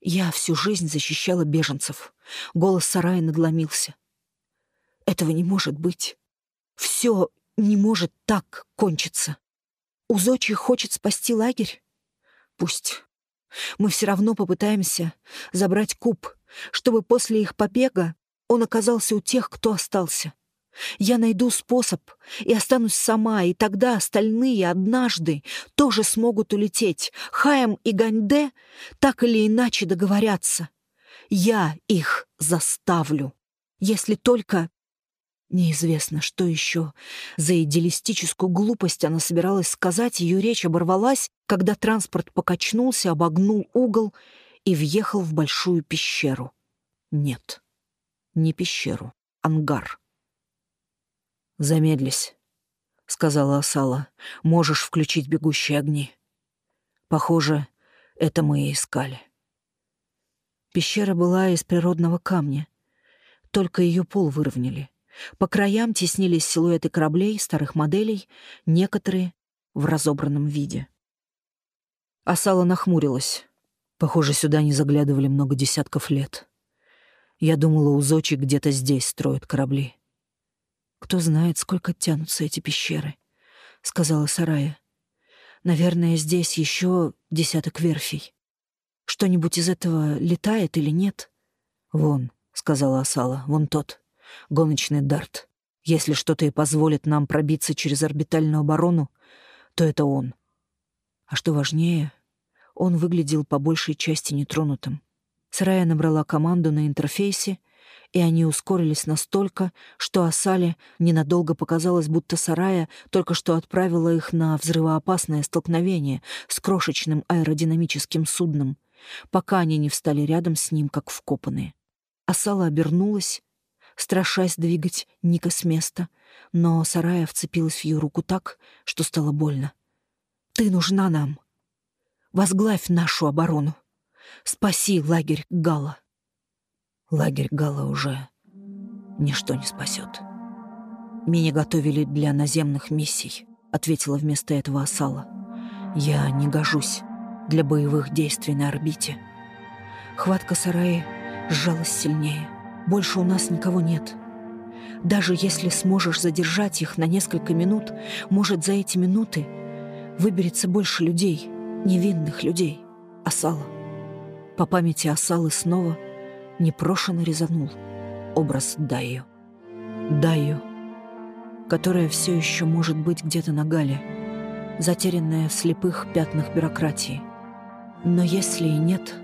[SPEAKER 2] Я всю жизнь защищала беженцев. Голос сарая надломился. Этого не может быть. Все не может так кончиться. Узочи хочет спасти лагерь? Пусть. Мы все равно попытаемся забрать куб, чтобы после их побега он оказался у тех, кто остался. Я найду способ и останусь сама, и тогда остальные однажды тоже смогут улететь. Хаем и Ганьде так или иначе договорятся. Я их заставлю. Если только... Неизвестно, что еще за идеалистическую глупость она собиралась сказать. Ее речь оборвалась, когда транспорт покачнулся, обогнул угол и въехал в большую пещеру. Нет, не пещеру, ангар. «Замедлись», — сказала Асала. «Можешь включить бегущие огни». Похоже, это мы и искали. Пещера была из природного камня. Только ее пол выровняли. По краям теснились силуэты кораблей, старых моделей, некоторые в разобранном виде. Асала нахмурилась. Похоже, сюда не заглядывали много десятков лет. Я думала, у Зочи где-то здесь строят корабли. «Кто знает, сколько тянутся эти пещеры», — сказала Сарая. «Наверное, здесь еще десяток верфей. Что-нибудь из этого летает или нет?» «Вон», — сказала Асала, — «вон тот, гоночный дарт. Если что-то и позволит нам пробиться через орбитальную оборону, то это он. А что важнее, он выглядел по большей части нетронутым. Сарая набрала команду на интерфейсе — и они ускорились настолько, что Асале ненадолго показалось, будто Сарая только что отправила их на взрывоопасное столкновение с крошечным аэродинамическим судном, пока они не встали рядом с ним, как вкопанные. Асала обернулась, страшась двигать Ника с места, но Сарая вцепилась в ее руку так, что стало больно. «Ты нужна нам. Возглавь нашу оборону. Спаси лагерь Гала». Лагерь Гала уже ничто не спасет. «Меня готовили для наземных миссий», — ответила вместо этого Асала. «Я не гожусь для боевых действий на орбите». Хватка Сараи сжалась сильнее. «Больше у нас никого нет. Даже если сможешь задержать их на несколько минут, может, за эти минуты выберется больше людей, невинных людей. Асала». По памяти Асалы снова — непрошено резанул образ Дайо. Дайо, которая все еще может быть где-то на Гале, затерянная в слепых пятнах бюрократии. Но если и нет,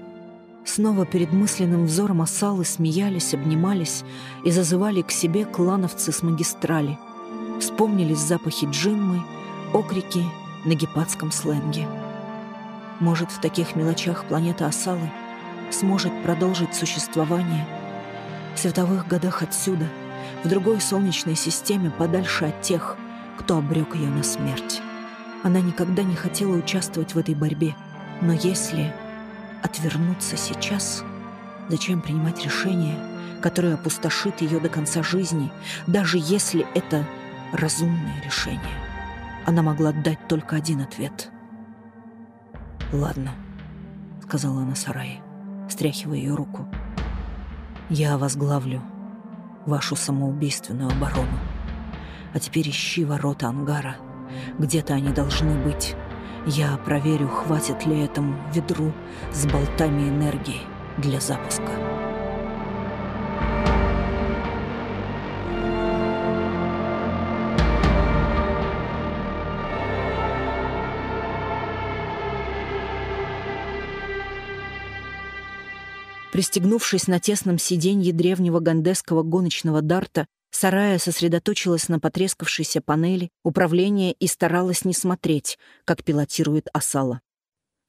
[SPEAKER 2] снова перед мысленным взором осалы смеялись, обнимались и зазывали к себе клановцы с магистрали,
[SPEAKER 1] Вспомнились запахи джиммы, окрики на гепатском сленге. Может, в таких мелочах планета Осалы сможет продолжить существование в световых годах отсюда, в другой солнечной системе, подальше от тех, кто обрек ее на смерть. Она никогда не хотела участвовать в этой борьбе, но если отвернуться сейчас, зачем принимать решение, которое опустошит ее до конца жизни, даже если это разумное решение? Она могла дать только один ответ. «Ладно», — сказала она Сарае, стряхивая ее руку. «Я возглавлю вашу самоубийственную оборону. А теперь ищи ворота ангара. Где-то они должны быть. Я проверю, хватит ли этому ведру с болтами энергии для запуска». Пристегнувшись на тесном сиденье древнего гандесского гоночного дарта, Сарая сосредоточилась на потрескавшейся панели управления и старалась не смотреть, как пилотирует Асала.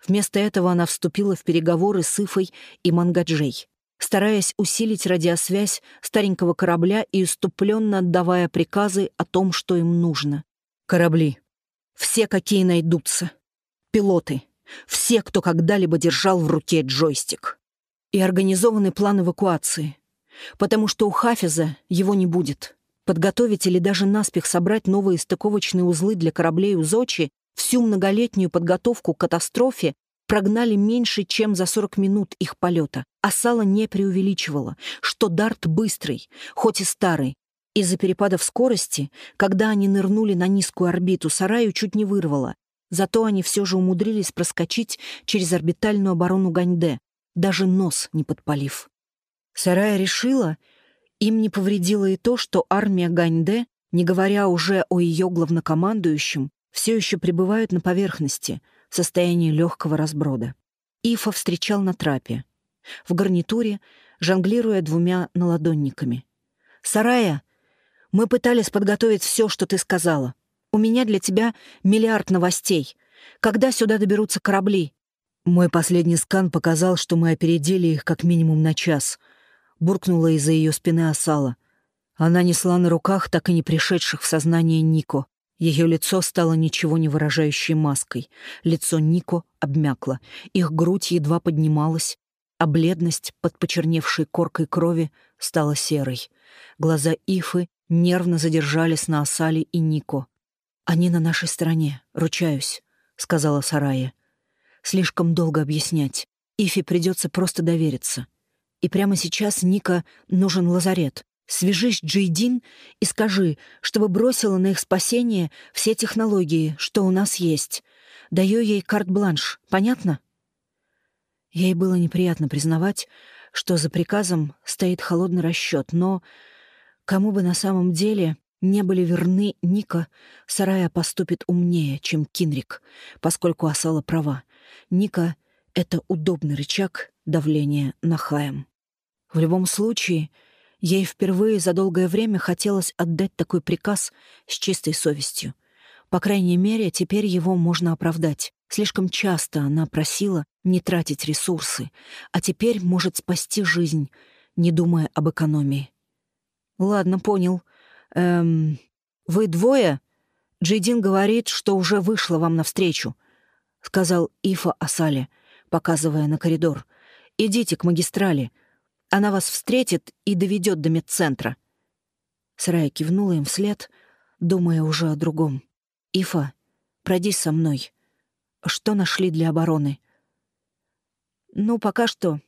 [SPEAKER 1] Вместо этого она вступила в переговоры с Ифой и Мангаджей, стараясь усилить радиосвязь старенького корабля и уступленно отдавая приказы о том, что им нужно. Корабли. Все, какие найдутся. Пилоты. Все, кто когда-либо держал в руке джойстик и организованный план эвакуации, потому что у Хафиза его не будет. Подготовить или даже наспех собрать новые стыковочные узлы для кораблей у Зочи всю многолетнюю подготовку к катастрофе прогнали меньше, чем за 40 минут их полета. А Сала не преувеличивала, что Дарт быстрый, хоть и старый. Из-за перепадов скорости, когда они нырнули на низкую орбиту, Сараю чуть не вырвало. Зато они все же умудрились проскочить через орбитальную оборону Ганьде, даже нос не подпалив. Сарая решила, им не повредило и то, что армия Ганьде, не говоря уже о ее главнокомандующем, все еще пребывают на поверхности в состоянии легкого разброда. Ифа встречал на трапе, в гарнитуре, жонглируя двумя наладонниками. «Сарая, мы пытались подготовить все, что ты сказала. У меня для тебя миллиард новостей. Когда сюда доберутся корабли? Мой последний скан показал, что мы опередили их как минимум на час. Буркнула из-за ее спины осала. Она несла на руках так и не пришедших в сознание Нико. Ее лицо стало ничего не выражающей маской. Лицо Нико обмякло. Их грудь едва поднималась, а бледность под почерневшей коркой крови стала серой. Глаза Ифы нервно задержались на Асале и Нико. «Они на нашей стороне, ручаюсь», — сказала Сарая. Слишком долго объяснять. Ифи придется просто довериться. И прямо сейчас Ника нужен лазарет. Свяжись Джейдин и скажи, чтобы бросила на их спасение все технологии, что у нас есть. Даю ей карт-бланш, понятно? Ей было неприятно признавать, что за приказом стоит холодный расчет, но кому бы на самом деле не были верны Ника, Сарая поступит умнее, чем Кинрик, поскольку Асала права. Ника — это удобный рычаг давления на Хаем. В любом случае, ей впервые за долгое время хотелось отдать такой приказ с чистой совестью. По крайней мере, теперь его можно оправдать. Слишком часто она просила не тратить ресурсы, а теперь может спасти жизнь, не думая об экономии. «Ладно, понял. Эм, вы двое?» Джейдин говорит, что уже вышла вам навстречу сказал Ифа Асале, показывая на коридор. «Идите к магистрали. Она вас встретит и доведет до медцентра». Срая кивнула им вслед, думая уже о другом. «Ифа, пройди со мной. Что нашли для обороны?» «Ну, пока что.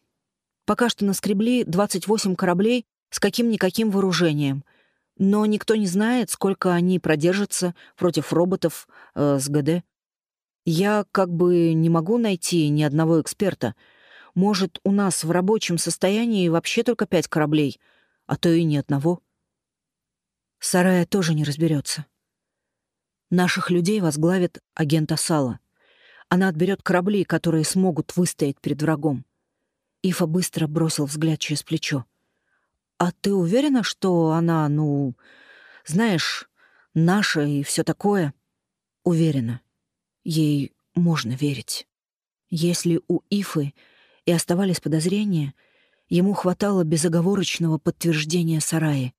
[SPEAKER 1] Пока что наскребли 28 кораблей с каким-никаким вооружением. Но никто не знает, сколько они продержатся против роботов э, с ГД. Я как бы не могу найти ни одного эксперта. Может, у нас в рабочем состоянии вообще только пять кораблей, а то и ни одного. Сарая тоже не разберется. Наших людей возглавит агент Асала. Она отберет корабли, которые смогут выстоять перед врагом. Ифа быстро бросил взгляд через плечо. «А ты уверена, что она, ну, знаешь, наша и все такое, уверена, ей можно верить. Если у Ифы и оставались подозрения, ему хватало безоговорочного подтверждения Сараи.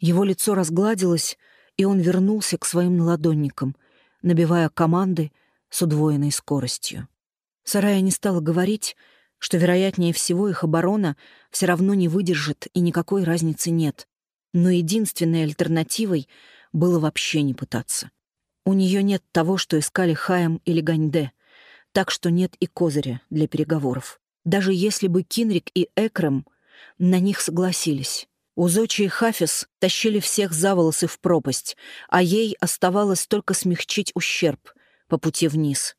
[SPEAKER 1] Его лицо разгладилось, и он вернулся к своим наладонникам, набивая команды с удвоенной скоростью. Сарая не стала говорить, что, вероятнее всего, их оборона все равно не выдержит и никакой разницы нет. Но единственной альтернативой было вообще не пытаться. У нее нет того, что искали Хаем или Ганьде, так что нет и козыря для переговоров. Даже если бы Кинрик и Экрем на них согласились. Узочи и Хафис тащили всех за волосы в пропасть, а ей оставалось только смягчить ущерб по пути вниз.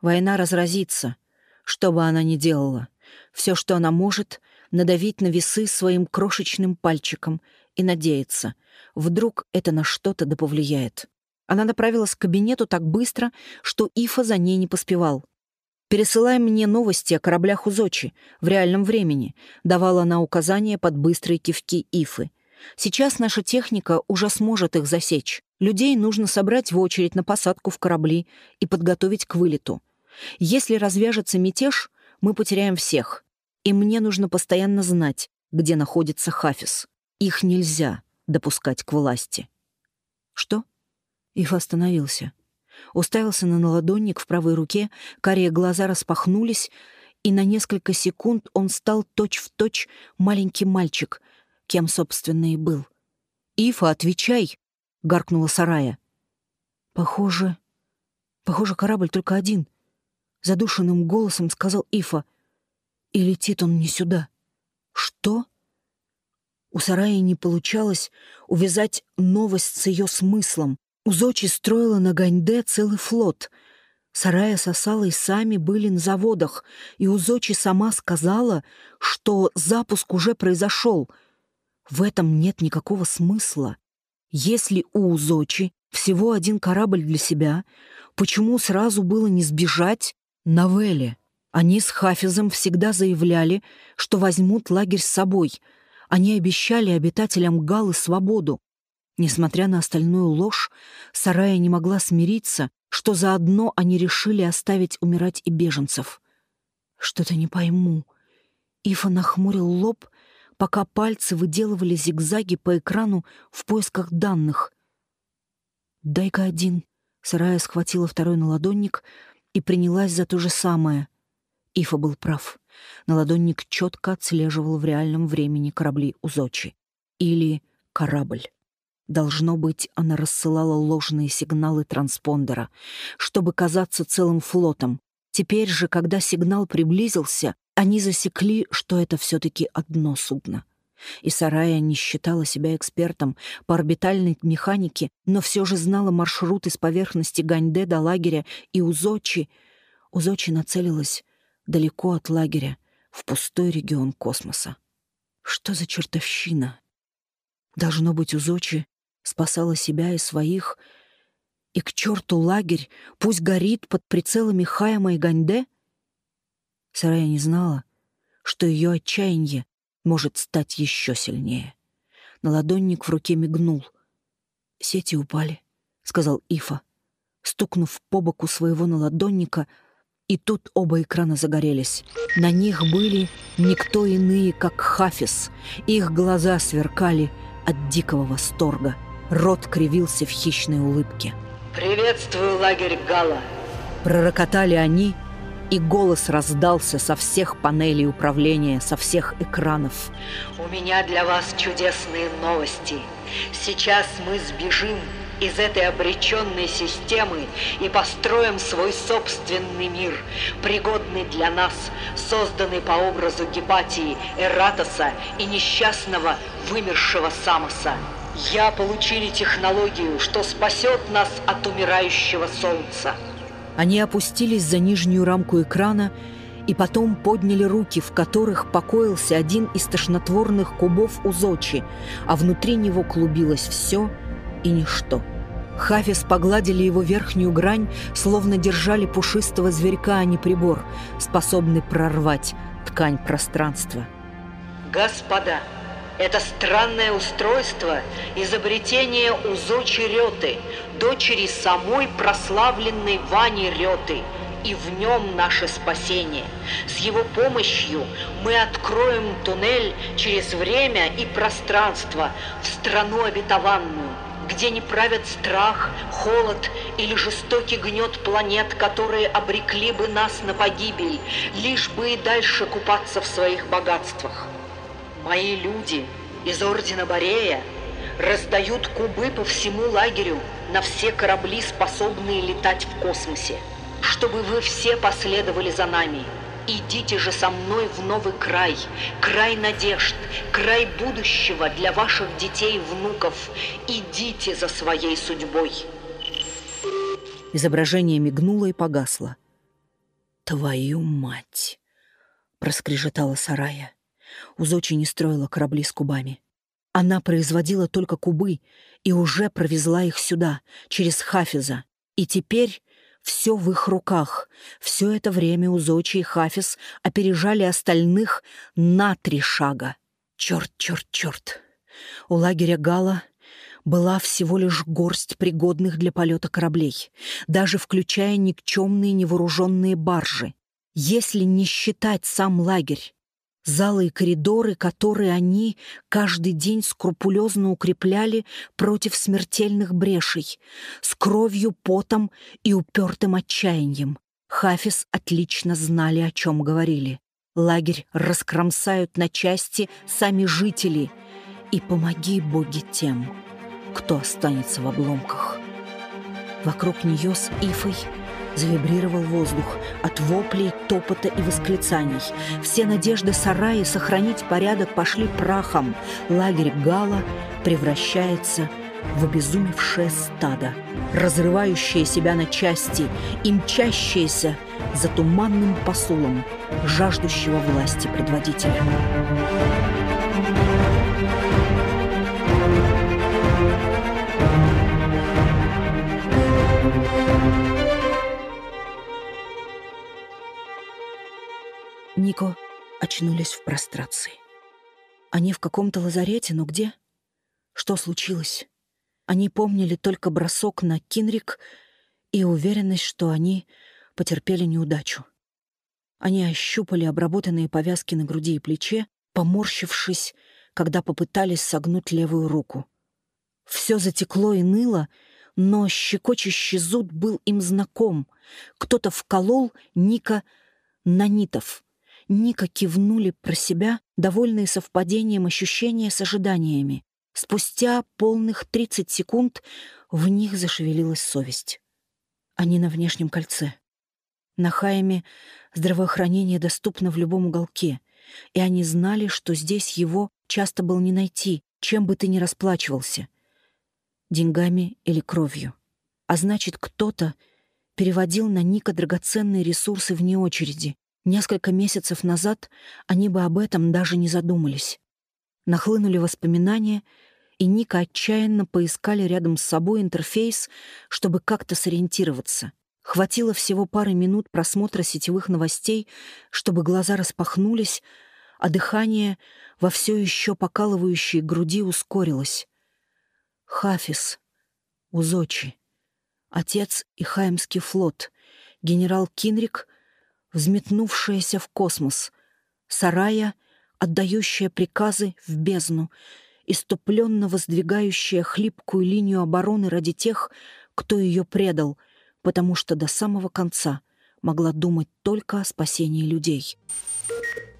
[SPEAKER 1] Война разразится, что бы она ни делала. Все, что она может, надавить на весы своим крошечным пальчиком и надеяться. Вдруг это на что-то да повлияет. Она направилась к кабинету так быстро, что Ифа за ней не поспевал. «Пересылай мне новости о кораблях Узочи в реальном времени», давала она указания под быстрые кивки Ифы. «Сейчас наша техника уже сможет их засечь. Людей нужно собрать в очередь на посадку в корабли и подготовить к вылету. Если развяжется мятеж, мы потеряем всех. И мне нужно постоянно знать, где находится Хафис. Их нельзя допускать к власти». «Что?» Иф остановился. Уставился на наладонник в правой руке, карие глаза распахнулись, и на несколько секунд он стал точь-в-точь точь маленький мальчик, кем, собственно, и был. «Ифа, отвечай!» — гаркнула Сарая. «Похоже... Похоже, корабль только один», — задушенным голосом сказал Ифа. «И летит он не сюда». «Что?» У Сараи не получалось увязать новость с ее смыслом. Узочи строила на Ганьде целый флот. Сарая с Асалой сами были на заводах, и Узочи сама сказала, что запуск уже произошел. В этом нет никакого смысла. Если у Узочи всего один корабль для себя, почему сразу было не сбежать на Веле? Они с Хафизом всегда заявляли, что возьмут лагерь с собой. Они обещали обитателям Галы свободу. Несмотря на остальную ложь, Сарая не могла смириться, что заодно они решили оставить умирать и беженцев. «Что-то не пойму». Ифа нахмурил лоб, пока пальцы выделывали зигзаги по экрану в поисках данных. «Дай-ка один». Сарая схватила второй наладонник и принялась за то же самое. Ифа был прав. Наладонник четко отслеживал в реальном времени корабли Узочи. Или корабль. Должно быть, она рассылала ложные сигналы транспондера, чтобы казаться целым флотом. Теперь же, когда сигнал приблизился, они засекли, что это все-таки одно судно. И Сарая не считала себя экспертом по орбитальной механике, но все же знала маршрут из поверхности Ганьде до лагеря и Узочи. Узочи нацелилась далеко от лагеря, в пустой регион космоса. Что за чертовщина? Должно быть, Узочи спасала себя и своих. И к черту лагерь, пусть горит под прицелами Хайма и Ганьде. Сарая не знала, что ее отчаяние может стать еще сильнее. Наладонник в руке мигнул. «Сети упали», — сказал Ифа, стукнув по боку своего наладонника, и тут оба экрана загорелись. На них были никто иные, как Хафис. Их глаза сверкали от дикого восторга — Рот кривился в хищной улыбке.
[SPEAKER 3] «Приветствую лагерь Гала!»
[SPEAKER 1] Пророкотали они, и голос раздался со всех панелей управления, со всех экранов.
[SPEAKER 3] «У меня для вас чудесные новости. Сейчас мы сбежим из этой обреченной системы и построим свой собственный мир, пригодный для нас, созданный по образу Гепатии, Эратоса и несчастного вымершего Самоса. Я получили технологию, что спасет нас от умирающего солнца.
[SPEAKER 1] Они опустились за нижнюю рамку экрана и потом подняли руки, в которых покоился один из тошнотворных кубов Узочи, а внутри него клубилось все и ничто. Хафис погладили его верхнюю грань, словно держали пушистого зверька, а не прибор, способный прорвать ткань пространства.
[SPEAKER 3] «Господа!» Это странное устройство – изобретение Узочи Рёты, дочери самой прославленной Вани Рёты, и в нем наше спасение. С его помощью мы откроем туннель через время и пространство в страну обетованную, где не правят страх, холод или жестокий гнет планет, которые обрекли бы нас на погибель, лишь бы и дальше купаться в своих богатствах. Мои люди из Ордена Борея раздают кубы по всему лагерю на все корабли, способные летать в космосе, чтобы вы все последовали за нами – Идите же со мной в новый край, край надежд, край будущего для ваших детей и внуков. Идите за своей судьбой.
[SPEAKER 1] Изображение мигнуло и погасло. «Твою мать!» — проскрежетала Сарая. Узочи не строила корабли с кубами. Она производила только кубы и уже провезла их сюда, через Хафиза. И теперь все в их руках. Все это время Узочи и Хафис опережали остальных на три шага. Черт, черт, черт. У лагеря Гала была всего лишь горсть пригодных для полета кораблей, даже включая никчемные невооруженные баржи. Если не считать сам лагерь, Залы и коридоры, которые они каждый день скрупулезно укрепляли против смертельных брешей, с кровью, потом и упертым отчаянием. Хафис отлично знали, о чем говорили. Лагерь раскромсают на части сами жители. И помоги, боги, тем, кто останется в обломках. Вокруг нее с Ифой Завибрировал воздух от воплей, топота и восклицаний. Все надежды сараи сохранить порядок пошли прахом. Лагерь Гала превращается в обезумевшее стадо, разрывающее себя на части и мчащееся за туманным посулом жаждущего власти предводителя. Очнулись в прострации. Они в каком-то лазарете, но где? Что случилось? Они помнили только бросок на Кинрик и уверенность, что они потерпели неудачу. Они ощупали обработанные повязки на груди и плече, поморщившись, когда попытались согнуть левую руку. Все затекло и ныло, но щекочущий зуд был им знаком. Кто-то вколол Ника нанитов — Ника кивнули про себя, довольные совпадением ощущения с ожиданиями. Спустя полных 30 секунд в них зашевелилась совесть. Они на внешнем кольце. На Хайме здравоохранение доступно в любом уголке, и они знали, что здесь его часто было не найти, чем бы ты ни расплачивался. Деньгами или кровью. А значит, кто-то переводил на Ника драгоценные ресурсы вне очереди, Несколько месяцев назад они бы об этом даже не задумались. Нахлынули воспоминания, и Ника отчаянно поискали рядом с собой интерфейс, чтобы как-то сориентироваться. Хватило всего пары минут просмотра сетевых новостей, чтобы глаза распахнулись, а дыхание во все еще покалывающей груди ускорилось. Хафис, Узочи, отец и Хаймский флот, генерал Кинрик взметнувшаяся в космос, сарая, отдающая приказы в бездну, иступленно воздвигающая хлипкую линию обороны ради тех, кто ее предал, потому что до самого конца могла думать только о спасении людей.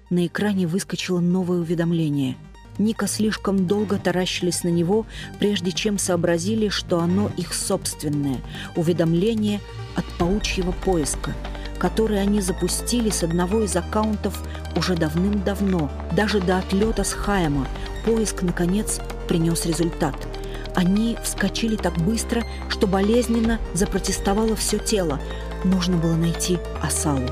[SPEAKER 1] На экране выскочило новое уведомление. Ника слишком долго таращились на него, прежде чем сообразили, что оно их собственное. Уведомление от паучьего поиска — который они запустили с одного из аккаунтов уже давным-давно, даже до отлета с Хайма, поиск, наконец, принес результат. Они вскочили так быстро, что болезненно запротестовало все тело. Нужно было найти Асалу.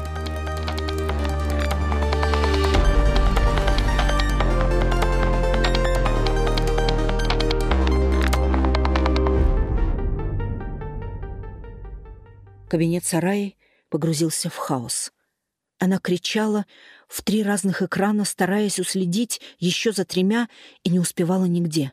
[SPEAKER 1] Кабинет сараи погрузился в хаос. Она кричала
[SPEAKER 2] в три разных экрана, стараясь уследить еще за тремя, и не успевала нигде.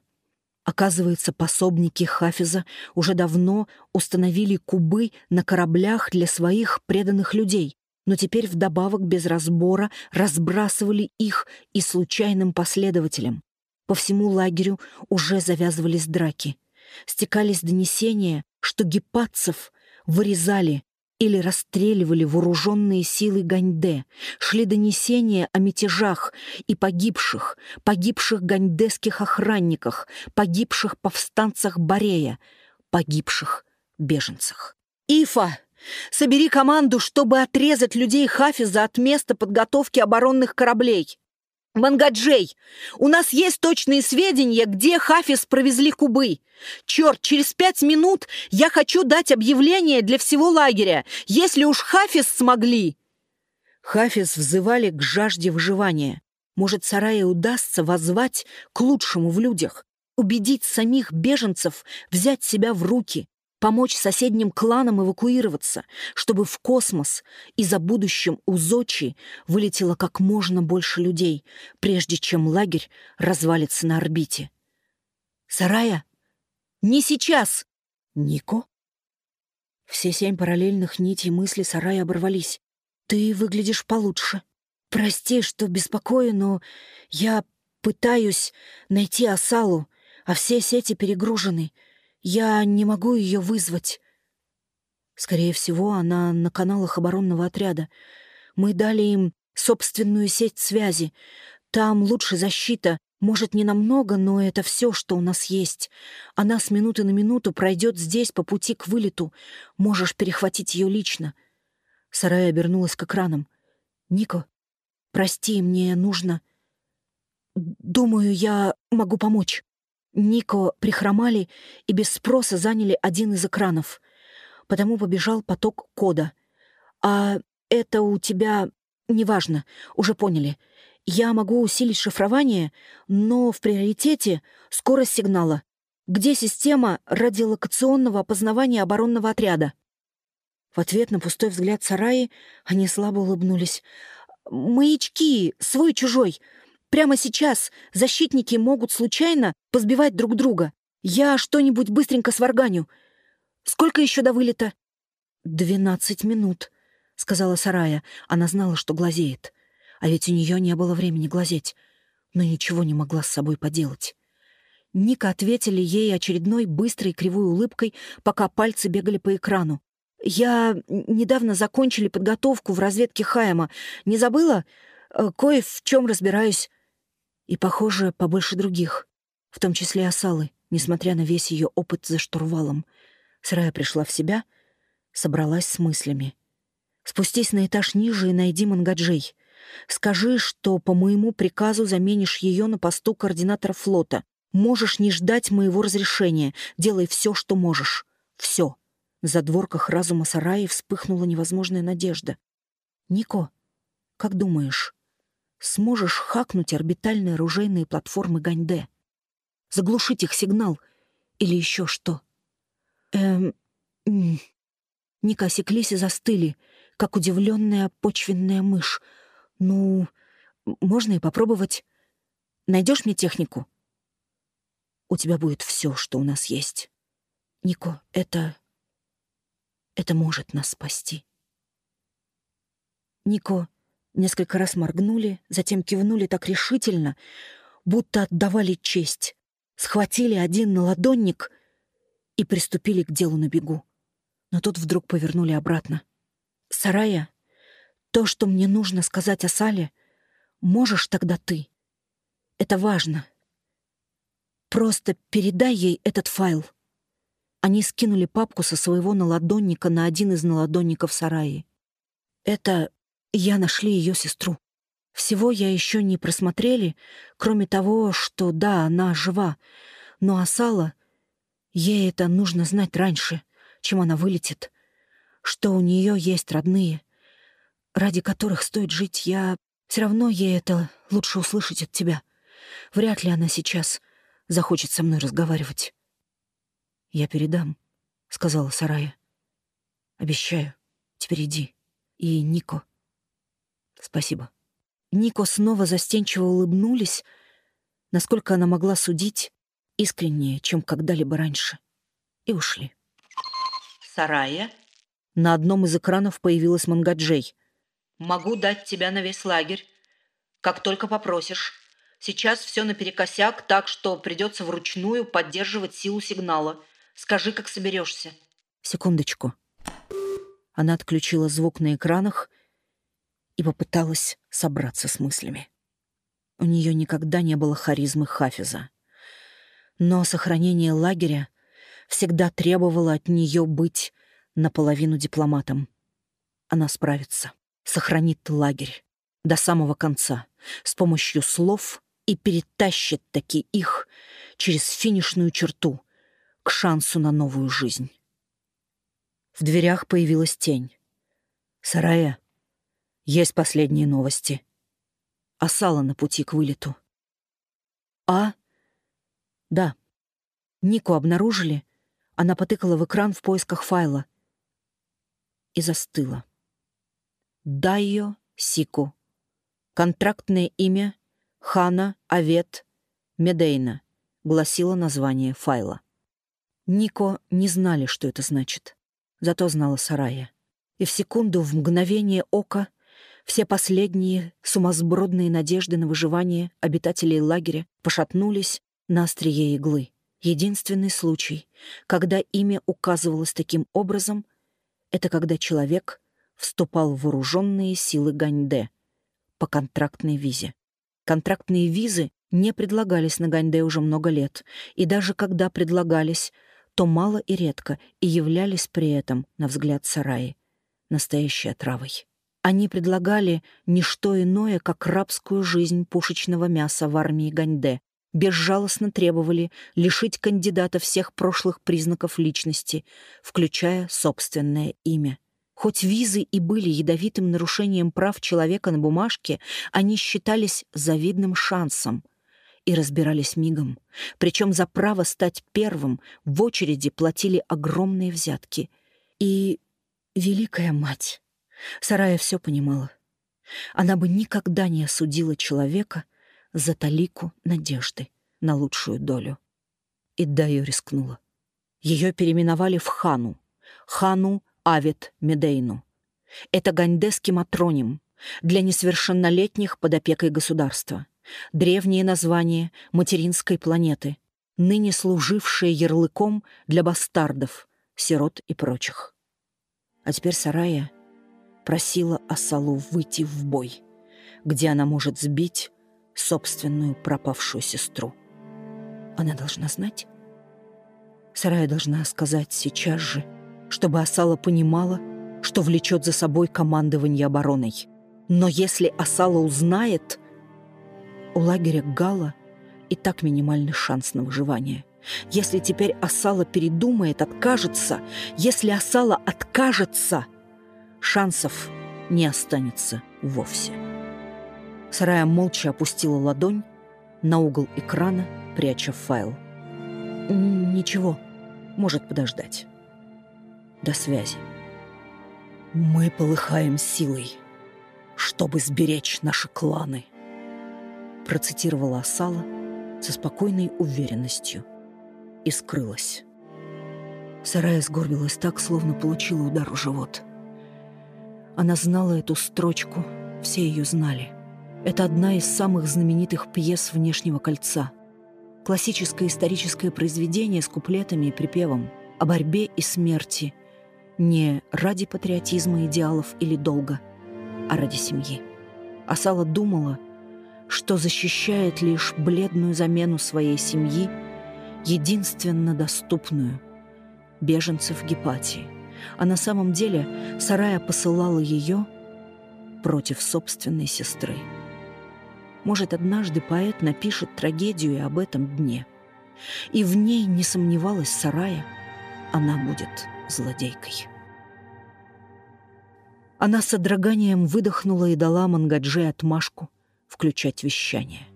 [SPEAKER 2] Оказывается, пособники Хафиза уже давно установили кубы на кораблях для своих преданных людей, но теперь вдобавок без разбора разбрасывали их и случайным последователям. По всему лагерю уже завязывались драки. Стекались донесения, что гепатцев вырезали или расстреливали вооруженные силы Ганьде. Шли донесения о мятежах и погибших, погибших ганьдеских охранниках, погибших повстанцах Борея, погибших беженцах. «Ифа, собери команду, чтобы отрезать людей Хафиза от места подготовки оборонных кораблей!» «Мангаджей, у нас есть точные сведения, где Хафиз провезли кубы. Черт, через пять минут я хочу дать объявление для всего лагеря, если уж Хафиз смогли!» Хафиз взывали к жажде выживания. Может, Сарае удастся воззвать к лучшему в людях, убедить самих беженцев взять себя в руки, помочь соседним кланам эвакуироваться, чтобы в космос и за будущим у Зочи вылетело как можно больше людей, прежде чем лагерь развалится на орбите. «Сарая? Не сейчас!» «Нико?» Все семь параллельных нитей мысли Сарая оборвались. «Ты выглядишь получше. Прости, что беспокою, но я пытаюсь найти Асалу, а все сети перегружены». Я не могу ее вызвать. Скорее всего, она на каналах оборонного отряда. Мы дали им собственную сеть связи. Там лучше защита. Может, не намного, но это все, что у нас есть. Она с минуты на минуту пройдет здесь по пути к вылету. Можешь перехватить ее лично. Сарая обернулась к экранам. «Нико, прости, мне нужно...» «Думаю, я могу помочь». Нико прихромали и без спроса заняли один из экранов. Потому побежал поток кода. «А это у тебя... неважно, уже поняли. Я могу усилить шифрование, но в приоритете скорость сигнала. Где система радиолокационного опознавания оборонного отряда?» В ответ на пустой взгляд Сараи они слабо улыбнулись. «Маячки, свой-чужой. Прямо сейчас защитники могут случайно позбивать друг друга. Я что-нибудь быстренько сварганю. Сколько еще до вылета?» «Двенадцать минут», — сказала Сарая. Она знала, что глазеет. А ведь у нее не было времени глазеть. Но ничего не могла с собой поделать. Ника ответили ей очередной быстрой кривой улыбкой, пока пальцы бегали по экрану. «Я недавно закончили подготовку в разведке Хайма. Не забыла? Э, кое в чем разбираюсь. И, похоже, побольше других, в том числе Асалы, несмотря на весь ее опыт за штурвалом. Срая пришла в себя, собралась с мыслями. «Спустись на этаж ниже и найди Мангаджей. Скажи, что по моему приказу заменишь ее на посту координатора флота. Можешь не ждать моего разрешения. Делай все, что можешь. Все». В задворках разума Сараи вспыхнула невозможная надежда. «Нико, как думаешь, сможешь хакнуть орбитальные оружейные платформы Ганьде, заглушить их сигнал или еще что. Эм... Ника осеклись и застыли, как удивленная почвенная мышь. Ну, можно и попробовать. Найдешь мне технику? У тебя будет все, что у нас есть. Нико, это... Это может нас спасти. Нико Несколько раз моргнули, затем кивнули так решительно, будто отдавали честь, схватили один на ладонник и приступили к делу на бегу. Но тут вдруг повернули обратно. «Сарая, то, что мне нужно сказать о Сале, можешь тогда ты. Это важно. Просто передай ей этот файл». Они скинули папку со своего наладонника на один из наладонников Сараи. «Это я нашли ее сестру. Всего я еще не просмотрели, кроме того, что да, она жива, но Асала, ей это нужно знать раньше, чем она вылетит, что у нее есть родные, ради которых стоит жить. Я все равно ей это лучше услышать от тебя. Вряд ли она сейчас захочет со мной разговаривать. «Я передам», — сказала Сарая. «Обещаю. Теперь иди. И Нико, Спасибо. Нико снова застенчиво улыбнулись, насколько она могла судить, искреннее, чем когда-либо раньше, и ушли.
[SPEAKER 1] «Сарая?»
[SPEAKER 2] На одном из экранов появилась Мангаджей.
[SPEAKER 1] «Могу дать тебя на весь лагерь, как только попросишь. Сейчас все наперекосяк, так что придется вручную поддерживать силу сигнала. Скажи, как соберешься».
[SPEAKER 2] «Секундочку». Она отключила звук на экранах и попыталась собраться с мыслями. У нее никогда не было харизмы Хафиза. Но сохранение лагеря всегда требовало от нее быть наполовину дипломатом. Она справится, сохранит лагерь до самого конца с помощью слов и перетащит таки их через финишную черту к шансу на новую жизнь. В дверях появилась тень. «Сарая, есть последние новости. Асала на пути к вылету». «А?» «Да. Нику обнаружили?» Она потыкала в экран в поисках файла и застыла. Дайо Сику. Контрактное имя Хана Авет Медейна, гласило название файла. Нико не знали, что это значит. Зато знала Сарая. И в секунду, в мгновение ока, все последние сумасбродные надежды на выживание обитателей лагеря пошатнулись на острие иглы. Единственный случай, когда имя указывалось таким образом, это когда человек вступал в вооруженные силы Ганьде по контрактной визе. Контрактные визы не предлагались на Ганьде уже много лет, и даже когда предлагались, то мало и редко, и являлись при этом, на взгляд Сараи, настоящей отравой. Они предлагали не что иное, как рабскую жизнь пушечного мяса в армии Ганьде, безжалостно требовали лишить кандидата всех прошлых признаков личности, включая собственное имя. Хоть визы и были ядовитым нарушением прав человека на бумажке, они считались завидным шансом — и разбирались мигом. Причем за право стать первым в очереди платили огромные взятки. И великая мать. Сарая все понимала. Она бы никогда не осудила человека за талику надежды на лучшую долю. И Дайо рискнула. Ее переименовали в Хану. Хану Авет Медейну. Это ганьдеский матроним для несовершеннолетних под опекой государства — древнее название материнской планеты, ныне служившее ярлыком для бастардов, сирот и прочих. А теперь Сарая просила Асалу выйти в бой, где она может сбить собственную пропавшую сестру. Она должна знать? Сарая должна сказать сейчас же, чтобы Асала понимала, что влечет за собой командование обороной. Но если Асала узнает, у лагеря Гала и так минимальный шанс на выживание. Если теперь Асала передумает, откажется, если Асала откажется, шансов не останется вовсе. Сарая молча опустила ладонь на угол экрана, пряча файл. «Ничего, может подождать. До связи. Мы полыхаем силой, чтобы сберечь наши кланы» процитировала Асала со спокойной уверенностью и скрылась. Сарая сгорбилась так, словно получила удар в живот. Она знала эту строчку, все ее знали. Это одна из самых знаменитых пьес «Внешнего кольца». Классическое историческое произведение с куплетами и припевом о борьбе и смерти не ради патриотизма, идеалов или долга, а ради семьи. Асала думала, что защищает лишь бледную замену своей семьи, единственно доступную — беженцев Гепатии. А на самом деле Сарая посылала ее против собственной сестры. Может, однажды поэт напишет трагедию об этом дне. И в ней не сомневалась Сарая, она будет злодейкой. Она с содроганием выдохнула и дала Мангадже отмашку — включать вещание.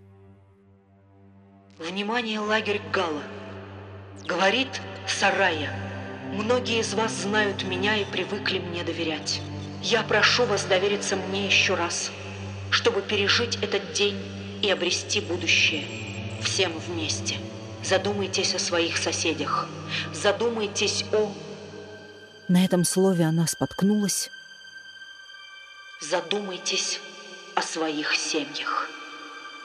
[SPEAKER 3] Внимание, лагерь Гала. Говорит Сарая. Многие из вас знают меня и привыкли мне доверять. Я прошу вас довериться мне еще раз. чтобы пережить этот день и обрести будущее. Всем вместе. Задумайтесь о своих соседях. Задумайтесь о...
[SPEAKER 1] На этом слове она споткнулась.
[SPEAKER 3] Задумайтесь о своих семьях.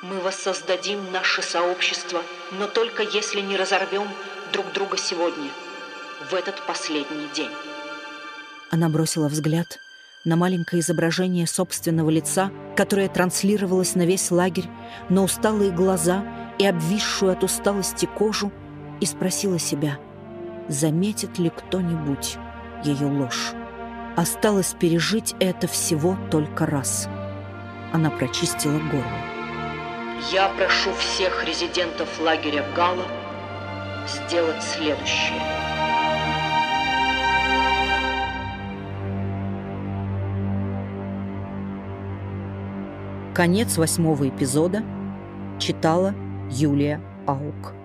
[SPEAKER 3] Мы воссоздадим наше сообщество, но только если не разорвем друг друга сегодня, в этот последний день.
[SPEAKER 1] Она бросила взгляд на маленькое изображение собственного лица, которое транслировалось на весь лагерь, на усталые глаза и обвисшую от усталости кожу, и спросила себя, заметит ли кто-нибудь ее ложь. Осталось пережить это всего только раз. Она прочистила горло.
[SPEAKER 3] Я прошу всех резидентов лагеря Гала сделать следующее.
[SPEAKER 1] Конец восьмого эпизода читала Юлия Аук.